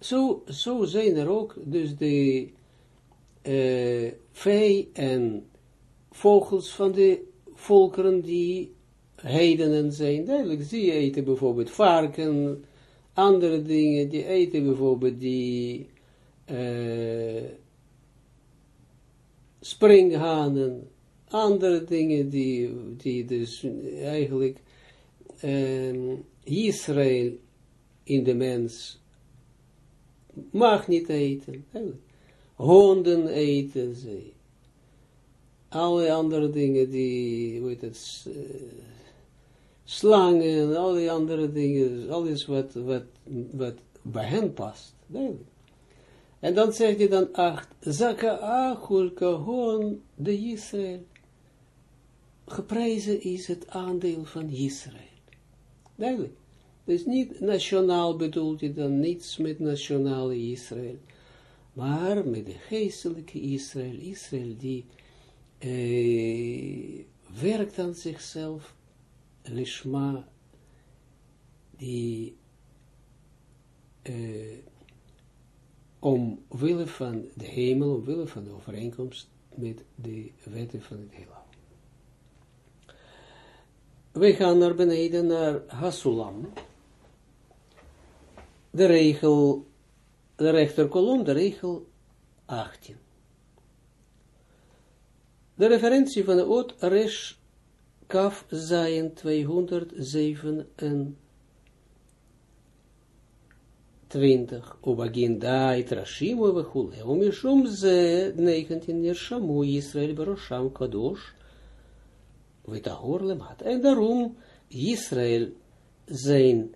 Zo, zo zijn er ook dus de vee en vogels van de volkeren die heidenen zijn. Duidelijk, die eten bijvoorbeeld varken, andere dingen, die eten bijvoorbeeld die uh, springhanen, andere dingen die, die dus eigenlijk um, Israël in de mens mag niet eten. Honden eten ze. Alle andere dingen die, hoe het, uh, slangen, al die andere dingen, alles wat, wat, wat bij hen past. En dan zegt hij dan acht, zaka achul kahon de Israël. Geprezen is het aandeel van Israël. Duidelijk. Dus niet nationaal bedoelt hij dan niets met nationale Israël. Maar met de geestelijke Israël, Israël die eh, werkt aan zichzelf, lishma, die eh, omwille van de hemel, omwille van de overeenkomst met de wetten van het heelal. We gaan naar beneden naar Hasulam. De regel, de rechterkolom, de regel 18. De referentie van de oot Resh Kaf Zayen 207 20, Ubagin Dait Rashimu Vechule, Umishum Ze 19 Nershamu Israel Barosham Kadosh, Vitahor Lemat. En daarom Israël zijn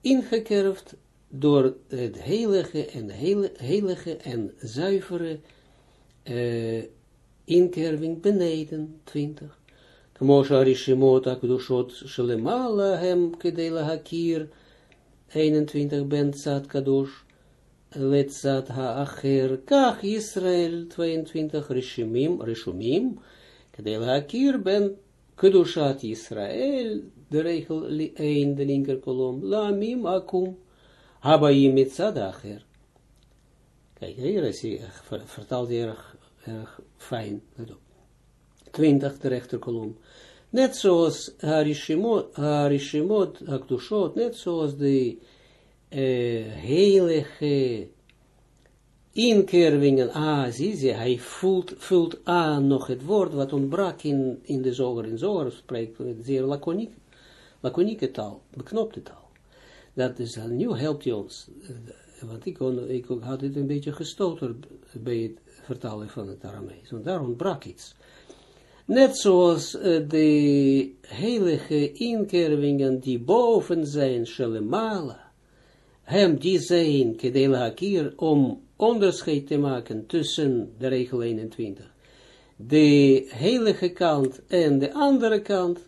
ingekerfd door het heilige en heilige en zuivere uh, inkerving beneden 20. Kmosha Rishimot Akdushot Shalemala hem Kedela Hakir 21 ben Tzad Kadosh, Let Tzad Ha'acher, Kach Israël, 22 Rishimim, Rishumim, Kadel Hakir ben Kedushat Israël, de regel 1, de linker kolom, Lamim Akum, Habaim mit Tzad Acher. Kijk, hier is hij erg fijn. 20, de rechterkolom. Net zoals Harishimot, Harishimot, Akdushot, net zoals de uh, heilige inkervingen, ah, zie je, hij voelt, vult aan nog het woord wat ontbrak in, in de zoger. In zoger spreekt zeer laconiek, laconieke taal, beknopte taal. Dat is, nu helpt hij ons, want ik, kon, ik had het een beetje gestoten bij het vertalen van het Aramees, want daar ontbrak iets. Net zoals uh, de heilige inkervingen die boven zijn, Shalemala, hem die zijn, kedela hakir, om onderscheid te maken tussen de regel 21, de heilige kant en de andere kant,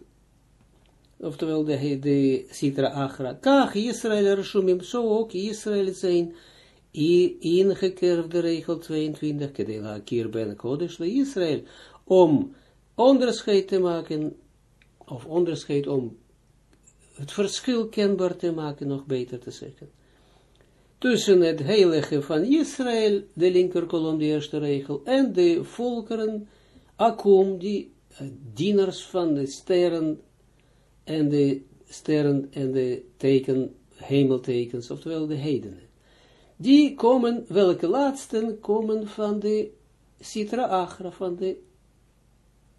oftewel de, de Sitra Achra, kach Israël Rashumim, zo ook Israël zijn, ingekerfde regel 22, kedela hakir ben Kodesh le Israël, om onderscheid te maken, of onderscheid om het verschil kenbaar te maken, nog beter te zeggen. Tussen het heilige van Israël, de linkerkolom, de eerste regel, en de volkeren, Akum, die uh, dieners van de sterren en de sterren en de teken, hemeltekens, oftewel de heidenen. Die komen, welke laatsten komen van de Sitra Achra, van de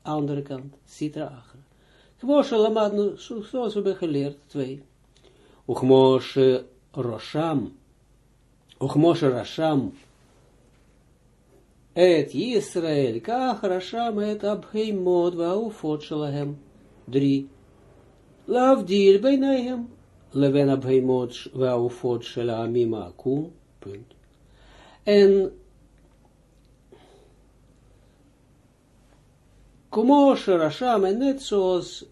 andere kant, Sitra Achra. Gmoshe Lamadnu, zoals we hebben geleerd, twee. Uchmoshe Rosham, Uchmoshe Rasham, et Yisrael, kach Rasham et Abheimot, Vaufot Shalahem, drie. Lavdil bijnahem, leven Abheimot, Vaufot Shalamim Akum, En Komoshe Rasham, en net zoals,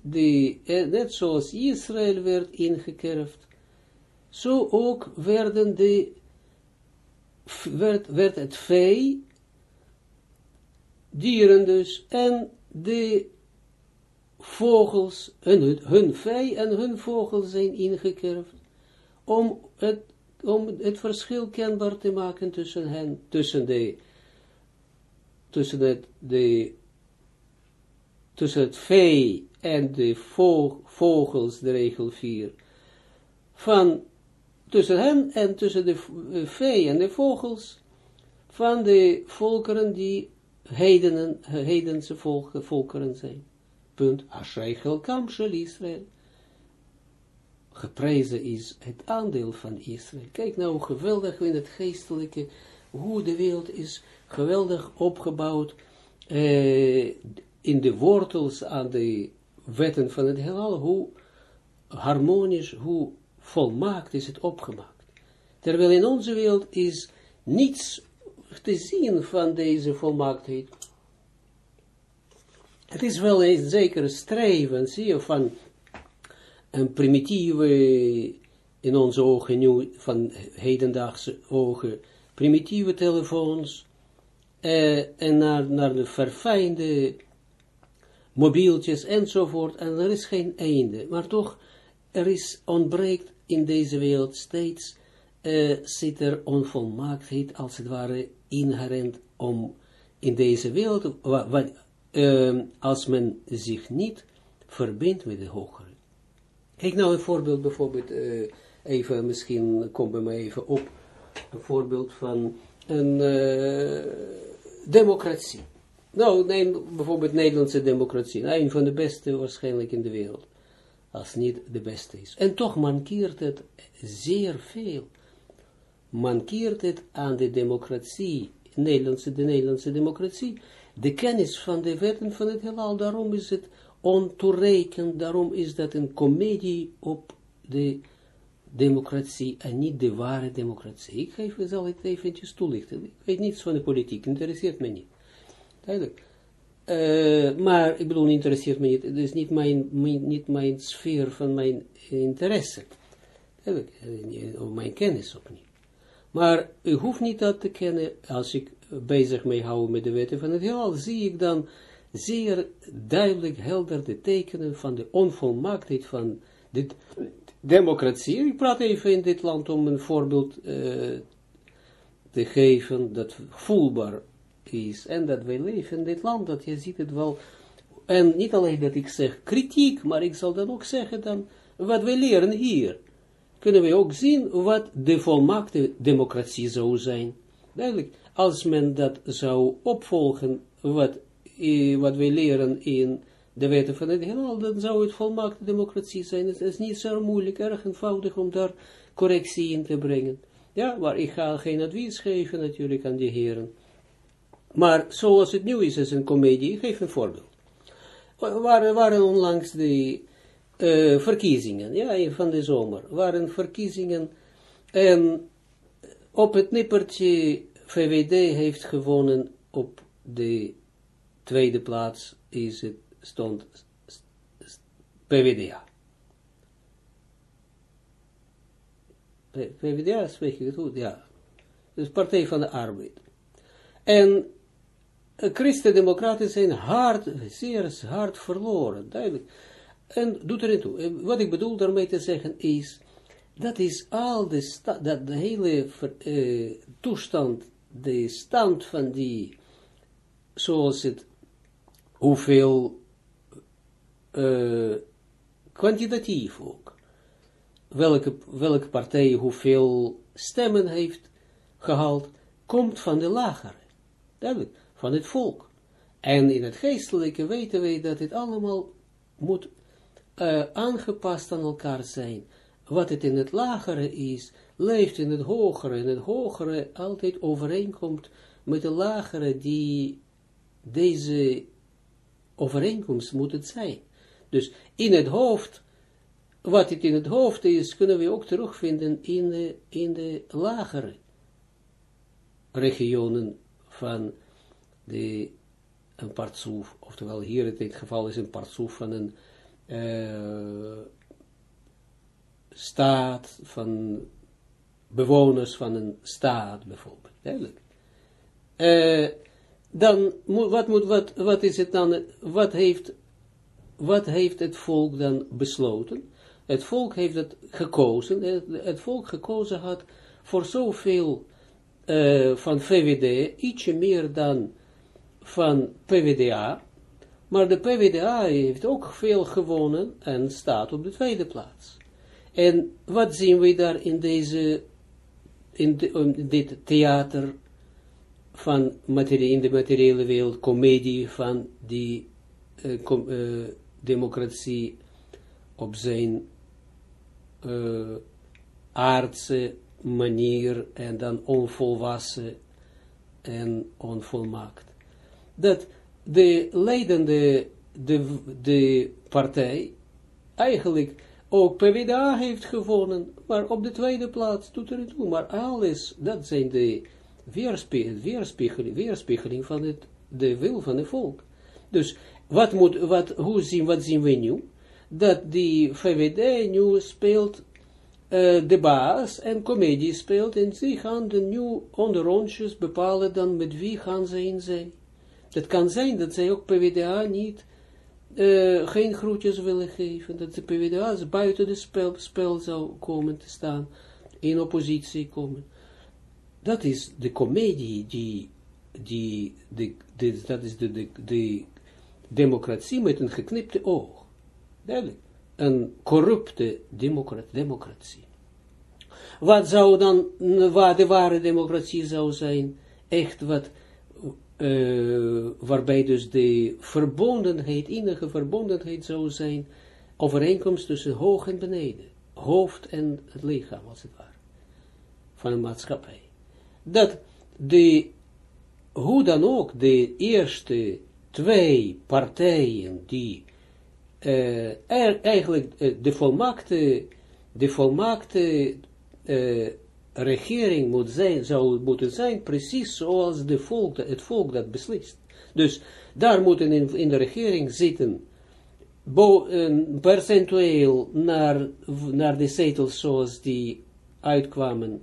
de, net zoals Israël werd ingekerfd, zo ook werden de, werd, werd het vee, dieren dus, en de vogels, hun, hun vee en hun vogels zijn ingekerfd, om het, om het verschil kenbaar te maken tussen hen, tussen de, tussen het, de tussen het vee en de vogels, de regel 4, van tussen hen en tussen de vee en de vogels van de volkeren die heidenen, heidense volkeren zijn. Punt. Ashrei Chelkam Shel Israël. Geprezen is het aandeel van Israël. Kijk nou geweldig in het geestelijke, hoe de wereld is geweldig opgebouwd, eh, in de wortels aan de wetten van het heelal, hoe harmonisch, hoe volmaakt is het opgemaakt. Terwijl in onze wereld is niets te zien van deze volmaaktheid. Het is wel een zekere streven, zie je, van een primitieve, in onze ogen nu, van hedendaagse ogen, primitieve telefoons, eh, en naar, naar de verfijnde mobieltjes enzovoort, en er is geen einde. Maar toch, er is, ontbreekt in deze wereld steeds, uh, zit er onvolmaaktheid, als het ware, inherent om in deze wereld, uh, als men zich niet verbindt met de hogere. Kijk nou een voorbeeld, bijvoorbeeld, uh, even, misschien komt bij mij even op, een voorbeeld van een uh, democratie. Nou, neem bijvoorbeeld Nederlandse democratie, nou, een van de beste waarschijnlijk in de wereld, als niet de beste is. En toch mankeert het zeer veel. Mankeert het aan de democratie, Nederlandse, de Nederlandse democratie, de kennis van de wetten van het heelal, daarom is het ontoereikend, daarom is dat een komedie op de democratie en niet de ware democratie. Ik geef, zal het eventjes toelichten. Ik weet niets van de politiek, interesseert me niet. Duidelijk. Uh, maar, ik bedoel, interesseert me niet, het is niet mijn, niet mijn sfeer van mijn interesse. Duidelijk, uh, mijn kennis ook niet. Maar u hoeft niet dat te kennen, als ik bezig mee hou met de wetten van het heelal, zie ik dan zeer duidelijk, helder de tekenen van de onvolmaaktheid van de democratie. Ik praat even in dit land om een voorbeeld uh, te geven dat voelbaar is en dat wij leven in dit land, dat je ziet het wel, en niet alleen dat ik zeg kritiek, maar ik zal dan ook zeggen dan wat wij leren hier kunnen we ook zien wat de volmaakte democratie zou zijn. Duidelijk, als men dat zou opvolgen, wat, wat wij leren in de wetten van het heelal, dan zou het volmaakte democratie zijn. Het is niet zo moeilijk, erg eenvoudig om daar correctie in te brengen. Ja, maar ik ga geen advies geven natuurlijk aan die heren. Maar zoals het nu is, is een komedie, ik geef een voorbeeld. Waren, waren onlangs de verkiezingen, ja, van de zomer, waren verkiezingen en op het nippertje VVD heeft gewonnen op de tweede plaats is het, stond PvdA. PvdA spreek je het goed, ja. Dus Partij van de Arbeid. En Christen-Democraten zijn hard, zeer hard verloren, duidelijk. En doet erin toe. Wat ik bedoel daarmee te zeggen is, dat is al de, dat de hele uh, toestand, de stand van die, zoals het, hoeveel, uh, kwantitatief ook, welke, welke partij hoeveel stemmen heeft gehaald, komt van de lagere, duidelijk, van het volk. En in het geestelijke weten wij dat het allemaal moet uh, aangepast aan elkaar zijn. Wat het in het lagere is, leeft in het hogere. En het hogere altijd overeenkomt met de lagere die deze overeenkomst moet het zijn. Dus in het hoofd, wat het in het hoofd is, kunnen we ook terugvinden in de, in de lagere regionen van de, een partsoef, oftewel hier in dit geval is een partsoef van een uh, staat, van bewoners van een staat bijvoorbeeld. Duidelijk. Uh, dan, wat, moet, wat, wat is het dan, wat heeft, wat heeft het volk dan besloten? Het volk heeft het gekozen, het, het volk gekozen had voor zoveel uh, van VVD, ietsje meer dan van PvdA, maar de PvdA heeft ook veel gewonnen en staat op de tweede plaats. En wat zien we daar in deze, in, in dit theater van materie, in de materiële wereld, comedie van die uh, democratie op zijn uh, aardse manier en dan onvolwassen en onvolmaakt. Dat de leidende, de, de partij, eigenlijk ook PvdA heeft gewonnen, maar op de tweede plaats doet er toe. Maar alles, dat zijn de weerspiegeling, weerspiegeling, van het, de wil van het volk. Dus wat moet, wat, hoe zien, wat zien we nu? Dat die VVD nu speelt uh, de baas en comedie speelt en ze gaan de nu onder onsjes bepalen dan met wie gaan ze in zee. Het kan zijn dat zij ook PvdA niet uh, geen groetjes willen geven, dat de PvdA buiten de spel, spel zou komen te staan, in oppositie komen. Dat is de comedie die, die, die, dat is de, de, de democratie met een geknipte oog. Duidelijk. Een corrupte democratie. Wat zou dan, waar de ware democratie zou zijn, echt wat, uh, waarbij dus de verbondenheid, enige verbondenheid zou zijn, overeenkomst tussen hoog en beneden, hoofd en het lichaam, als het ware, van een maatschappij. Dat de, hoe dan ook, de eerste twee partijen die uh, eigenlijk uh, de volmaakte, de volmaakte uh, regering moet zijn, zou moeten zijn, precies zoals de volk, het volk dat beslist. Dus daar moeten in, in de regering zitten, bo, percentueel naar, naar de zetels zoals die uitkwamen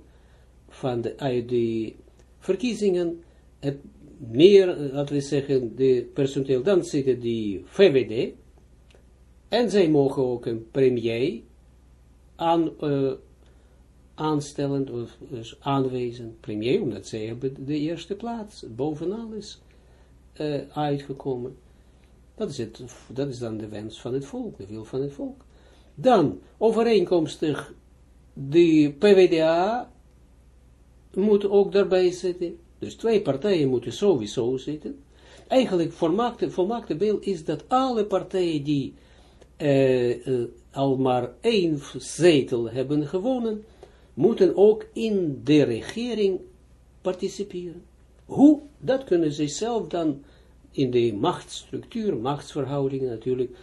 van de, uit de verkiezingen, het meer, laten we zeggen, de percentueel, dan zitten die VVD, en zij mogen ook een premier aan, uh, aanstellen, of dus aanwezen, premier, omdat zij hebben de eerste plaats, bovenal is uh, uitgekomen. Dat is, het, dat is dan de wens van het volk, de wil van het volk. Dan, overeenkomstig, de PvdA moet ook daarbij zitten. Dus twee partijen moeten sowieso zitten. Eigenlijk, volmaakte, volmaakte beeld is dat alle partijen die uh, uh, al maar één zetel hebben gewonnen, moeten ook in de regering participeren. Hoe? Dat kunnen ze zelf dan in de machtsstructuur, machtsverhoudingen natuurlijk,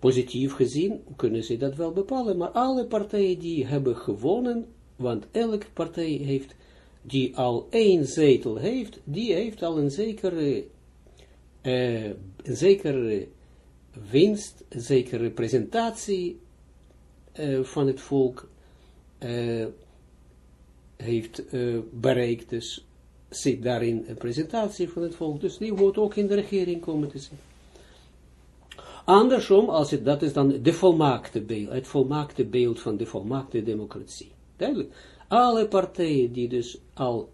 positief gezien, kunnen ze dat wel bepalen. Maar alle partijen die hebben gewonnen, want elke partij heeft die al één zetel heeft, die heeft al een zekere, uh, een zekere winst, een zekere representatie uh, van het volk uh, heeft bereikt. Dus zit daarin een presentatie van het volk. Dus die moet ook in de regering komen te zitten. Andersom, als het, dat is dan de volmaakte beeld, het volmaakte beeld van de volmaakte democratie. Duidelijk alle partijen die dus al,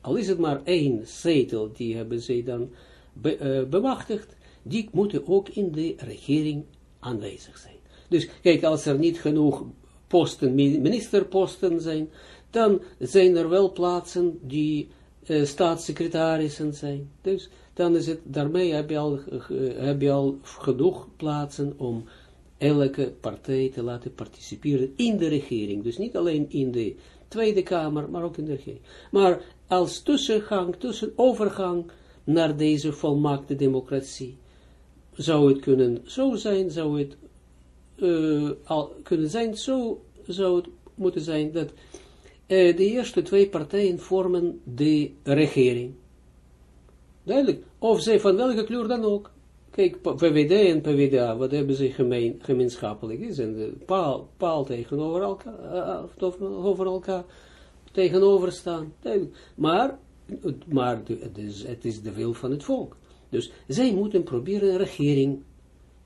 al is het maar één zetel, die hebben ze dan be, uh, bemachtigd, die moeten ook in de regering aanwezig zijn. Dus kijk, als er niet genoeg posten, ministerposten zijn, dan zijn er wel plaatsen die uh, staatssecretarissen zijn. Dus dan is het, daarmee heb je al, uh, heb je al genoeg plaatsen om elke partij te laten participeren in de regering. Dus niet alleen in de Tweede Kamer, maar ook in de regering. Maar als tussengang, tussenovergang naar deze volmaakte democratie, zou het kunnen zo zijn, zou het uh, al kunnen zijn, zo zou het moeten zijn, dat uh, de eerste twee partijen vormen de regering. Duidelijk. Of zij van welke kleur dan ook. Kijk, VVD en PvdA, wat hebben ze gemeen, gemeenschappelijk? Ze zijn paal, paal tegenover elkaar, uh, over elkaar tegenover staan. Maar, maar het, is, het is de wil van het volk. Dus zij moeten proberen een regering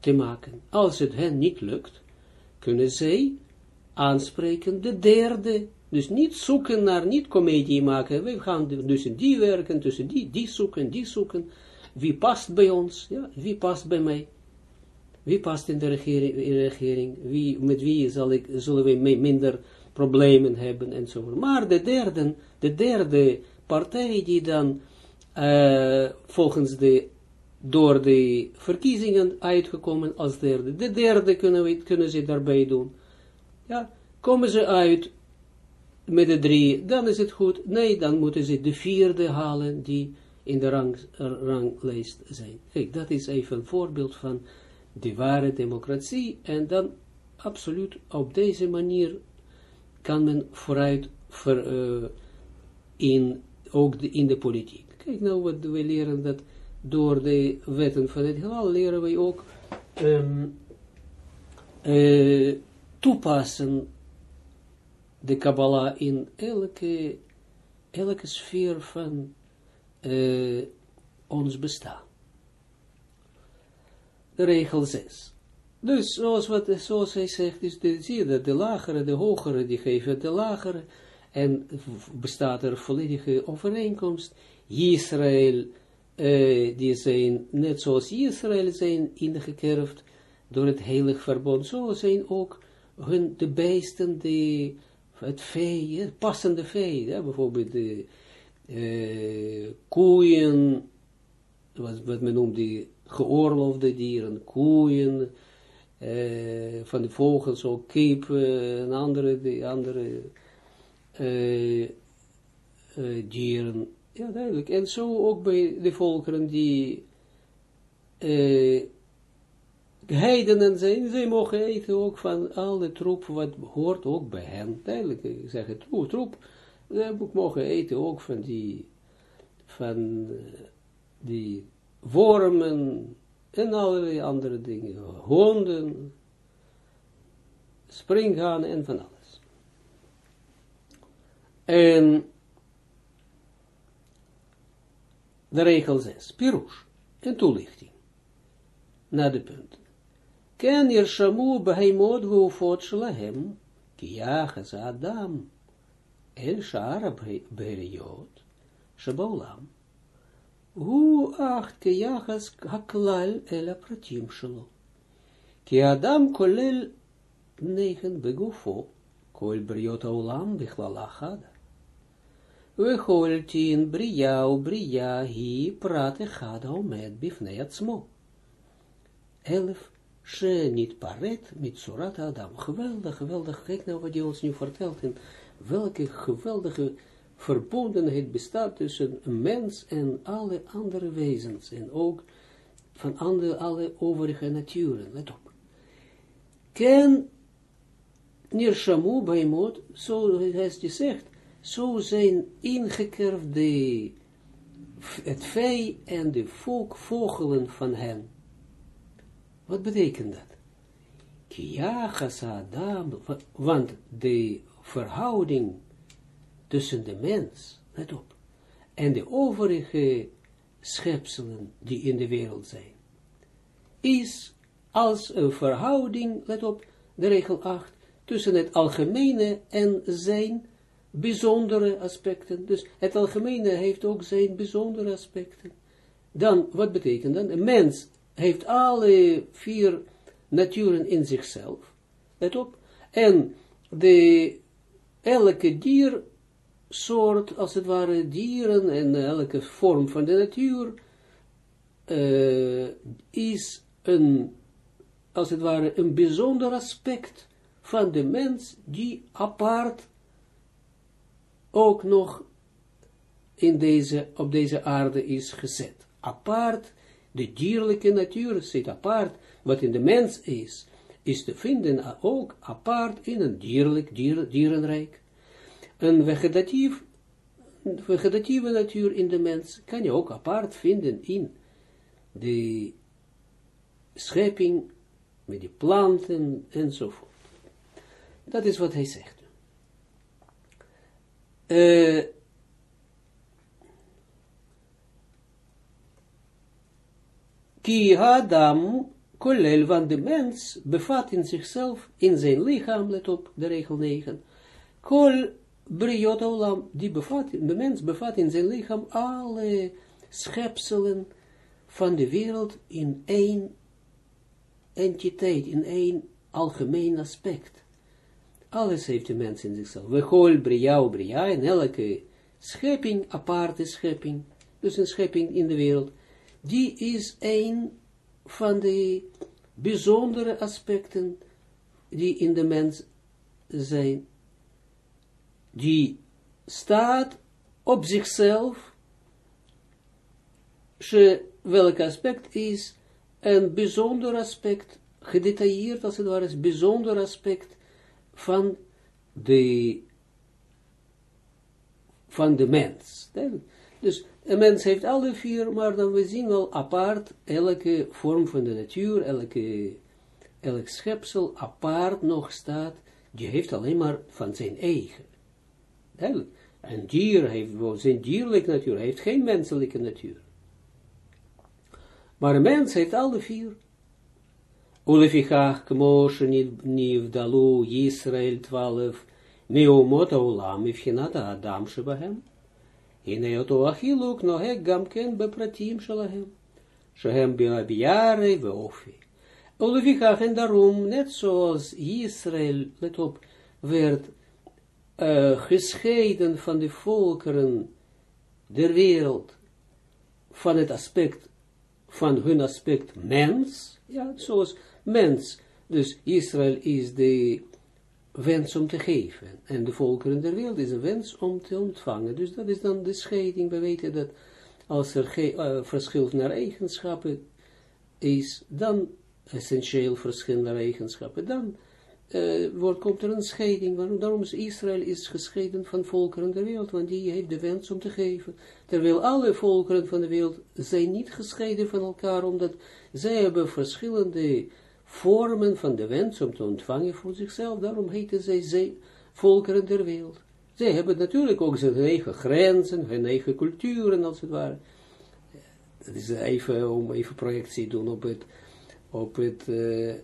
te maken. Als het hen niet lukt, kunnen zij aanspreken de derde. Dus niet zoeken naar, niet comedie maken. We gaan tussen die werken, tussen die, die zoeken, die zoeken wie past bij ons, ja, wie past bij mij. wie past in de regering, wie, met wie zal ik, zullen we minder problemen hebben, enzovoort. Maar de derde, de derde partij die dan uh, volgens de, door de verkiezingen uitgekomen als derde, de derde kunnen, we, kunnen ze daarbij doen. Ja, komen ze uit met de drie, dan is het goed. Nee, dan moeten ze de vierde halen die in de rang, ranglijst zijn. Kijk, dat is even een voorbeeld van de ware democratie. En dan absoluut op deze manier kan men vooruit uh, in, ook de, in de politiek. Kijk nou wat we leren dat door de wetten van het heelal leren we ook um, uh, toepassen de Kabbalah in elke, elke sfeer van uh, ons bestaan. De regel 6. Dus, zoals, wat, zoals hij zegt, is de, zie je dat de lagere, de hogere, die geven de lagere, en bestaat er volledige overeenkomst. Israël, uh, die zijn, net zoals Israël zijn ingekerfd door het heilig verbond, zo zijn ook hun, de beesten, die, het vee, passende vee, bijvoorbeeld de uh, koeien, wat, men noemt die geoorloofde dieren, koeien, uh, van de vogels, ook kippen en andere, die andere uh, dieren. Ja, duidelijk. En zo ook bij de volkeren die heidenen zijn, zij mogen eten ook van alle troep, wat hoort ook bij hen. Duidelijk, ik zeg het, troep, troep, we ik mogen eten ook van die, van eh, die wormen en allerlei andere dingen. Honden, springgaan en van alles. En de regel 6, Pirouz, en toelichting, Na de punt. Ken je shamu beheimod we ufot shalahem, adam, אל שאר הבהריות שבעולם, הוא אך כיחס הכלל אל הפרטים שלו. כי האדם כולל נגן בגופו, כל בריות העולם בכללה חדה. וכל תין בריאה ובריאה היא פרט אחד העומד בפני עצמו. אלף She niet paret met Surat Adam. Geweldig, geweldig. Kijk nou wat hij ons nu vertelt. En welke geweldige verbondenheid bestaat tussen een mens en alle andere wezens. En ook van alle overige naturen. Let op. Ken Nirshamu Baimot, zo heeft gezegd, zo zijn ingekerfde het vee en de volk, vogelen van hen wat betekent dat? Kiachas Adam, want de verhouding tussen de mens, let op, en de overige schepselen die in de wereld zijn, is als een verhouding, let op, de regel 8, tussen het algemene en zijn bijzondere aspecten. Dus het algemene heeft ook zijn bijzondere aspecten. Dan, wat betekent dat? Een mens heeft alle vier naturen in zichzelf. Let op. En de, elke diersoort, als het ware dieren en elke vorm van de natuur, uh, is een, als het ware, een bijzonder aspect van de mens die apart ook nog in deze, op deze aarde is gezet. Apart de dierlijke natuur zit apart, wat in de mens is, is te vinden ook apart in een dierlijk dier, dierenrijk. Een vegetatief, vegetatieve natuur in de mens kan je ook apart vinden in de schepping, met die planten enzovoort. Dat is wat hij zegt. Uh, Ki kolel, want de mens bevat in zichzelf, in zijn lichaam, let op, de regel 9, kol briot olam, die bevat, de mens bevat in zijn lichaam alle schepselen van de wereld in één entiteit, in één algemeen aspect. Alles heeft de mens in zichzelf. We gol bria bria, en elke schepping, aparte schepping, dus een schepping in de wereld, die is een van de bijzondere aspecten die in de mens zijn, die staat op zichzelf, welk aspect is een bijzonder aspect, gedetailleerd als het ware, is bijzonder aspect van de, van de mens. Dus een mens heeft alle vier, maar dan we zien wel apart elke vorm van de natuur, elke, elk schepsel apart nog staat, die heeft alleen maar van zijn eigen. Duidelijk. Een dier heeft zijn dierlijke natuur, hij heeft geen menselijke natuur. Maar een mens heeft alle vier. Ulefichach kmoshe nivdalu Yisrael 12 meomot olam ifchinata adam shebahem. Hine oto achiluk nohek gamken bepratim shalahem. Shehem biabiare veofi. Ulefichach en daarom, net zoals Israël, let op, werd gescheiden van de volkeren der wereld, van het aspect, van hun aspect mens, ja, zoals mens, dus Israël is de wens om te geven, en de volkeren der wereld is een wens om te ontvangen, dus dat is dan de scheiding, we weten dat als er uh, verschil naar eigenschappen is, dan essentieel verschil naar eigenschappen, dan uh, wordt, komt er een scheiding. Waarom? Daarom is Israël is gescheiden van volkeren der wereld, want die heeft de wens om te geven. Terwijl alle volkeren van de wereld zijn niet gescheiden van elkaar, omdat zij hebben verschillende vormen van de wens om te ontvangen voor zichzelf. Daarom heten zij, volkeren der wereld. Zij hebben natuurlijk ook zijn eigen grenzen, hun eigen culturen, als het ware. Dat is even om even projectie te doen op het, op het uh,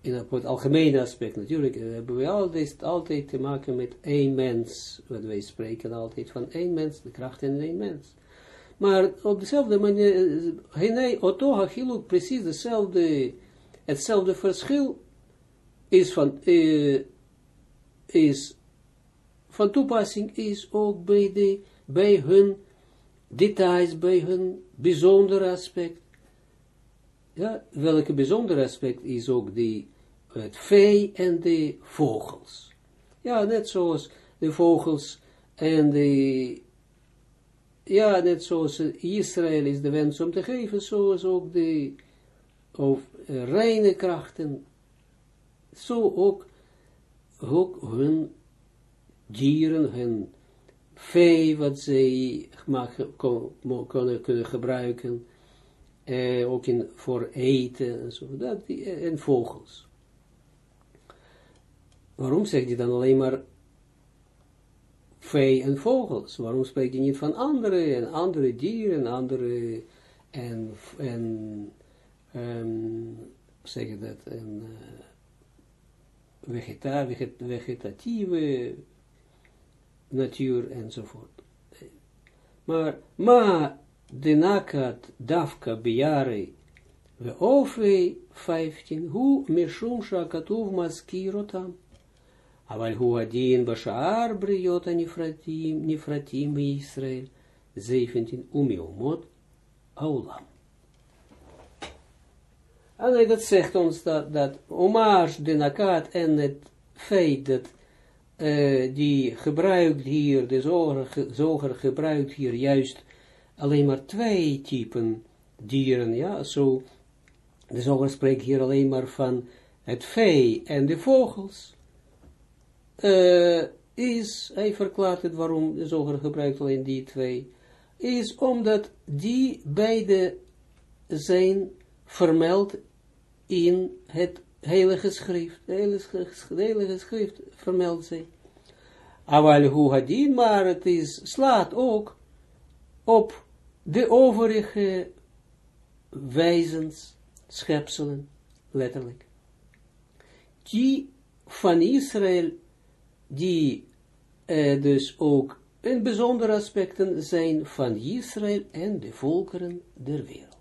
in algemene aspect natuurlijk, uh, hebben we altijd, altijd te maken met één mens, wat wij spreken altijd van één mens, de kracht in één mens. Maar op dezelfde manier, Henei Otto Hachiluk, precies dezelfde, hetzelfde verschil is van, uh, is van toepassing is ook bij, de, bij hun details, bij hun bijzondere aspect. Ja, welke bijzondere aspect is ook die het vee en de vogels. Ja, net zoals de vogels en de, ja, net zoals Israël is de wens om te geven, zoals ook de of, uh, reine krachten, zo ook, ook hun dieren, hun vee, wat zij kunnen, kunnen gebruiken, eh, ook in, voor eten en zo, dat, en vogels. Waarom zegt hij dan alleen maar vee en vogels? Waarom spreekt hij niet van andere en andere dieren en andere en, en um, zeg je dat, en uh, vegeta, veget, vegetatieve natuur enzovoort. Maar, maar de nakat dafka bijare we ofe 15, hoe mishum shakatuv maskirotam. אבל הוא הדין בשאר בריאות הנפרטים, נפרטים בישראל, 17, ומאומות העולם. En dat zegt ons dat, dat de nakat en het feit dat uh, die gebruikt hier, de zoger, gebruikt hier juist alleen maar twee typen dieren, ja, zo, de zoger spreekt hier alleen maar van het vee en de vogels. Uh, is, hij verklaart het waarom de zoger gebruikt alleen die twee, is omdat die beide zijn vermeld in het heilige schrift. Heilige, heilige schrift vermeldt zij. Awal hu hadin, maar het is, slaat ook op de overige wijzens, schepselen, letterlijk. Die van Israël die uh, dus ook een bijzondere aspecten zijn van Israël en de volkeren der wereld.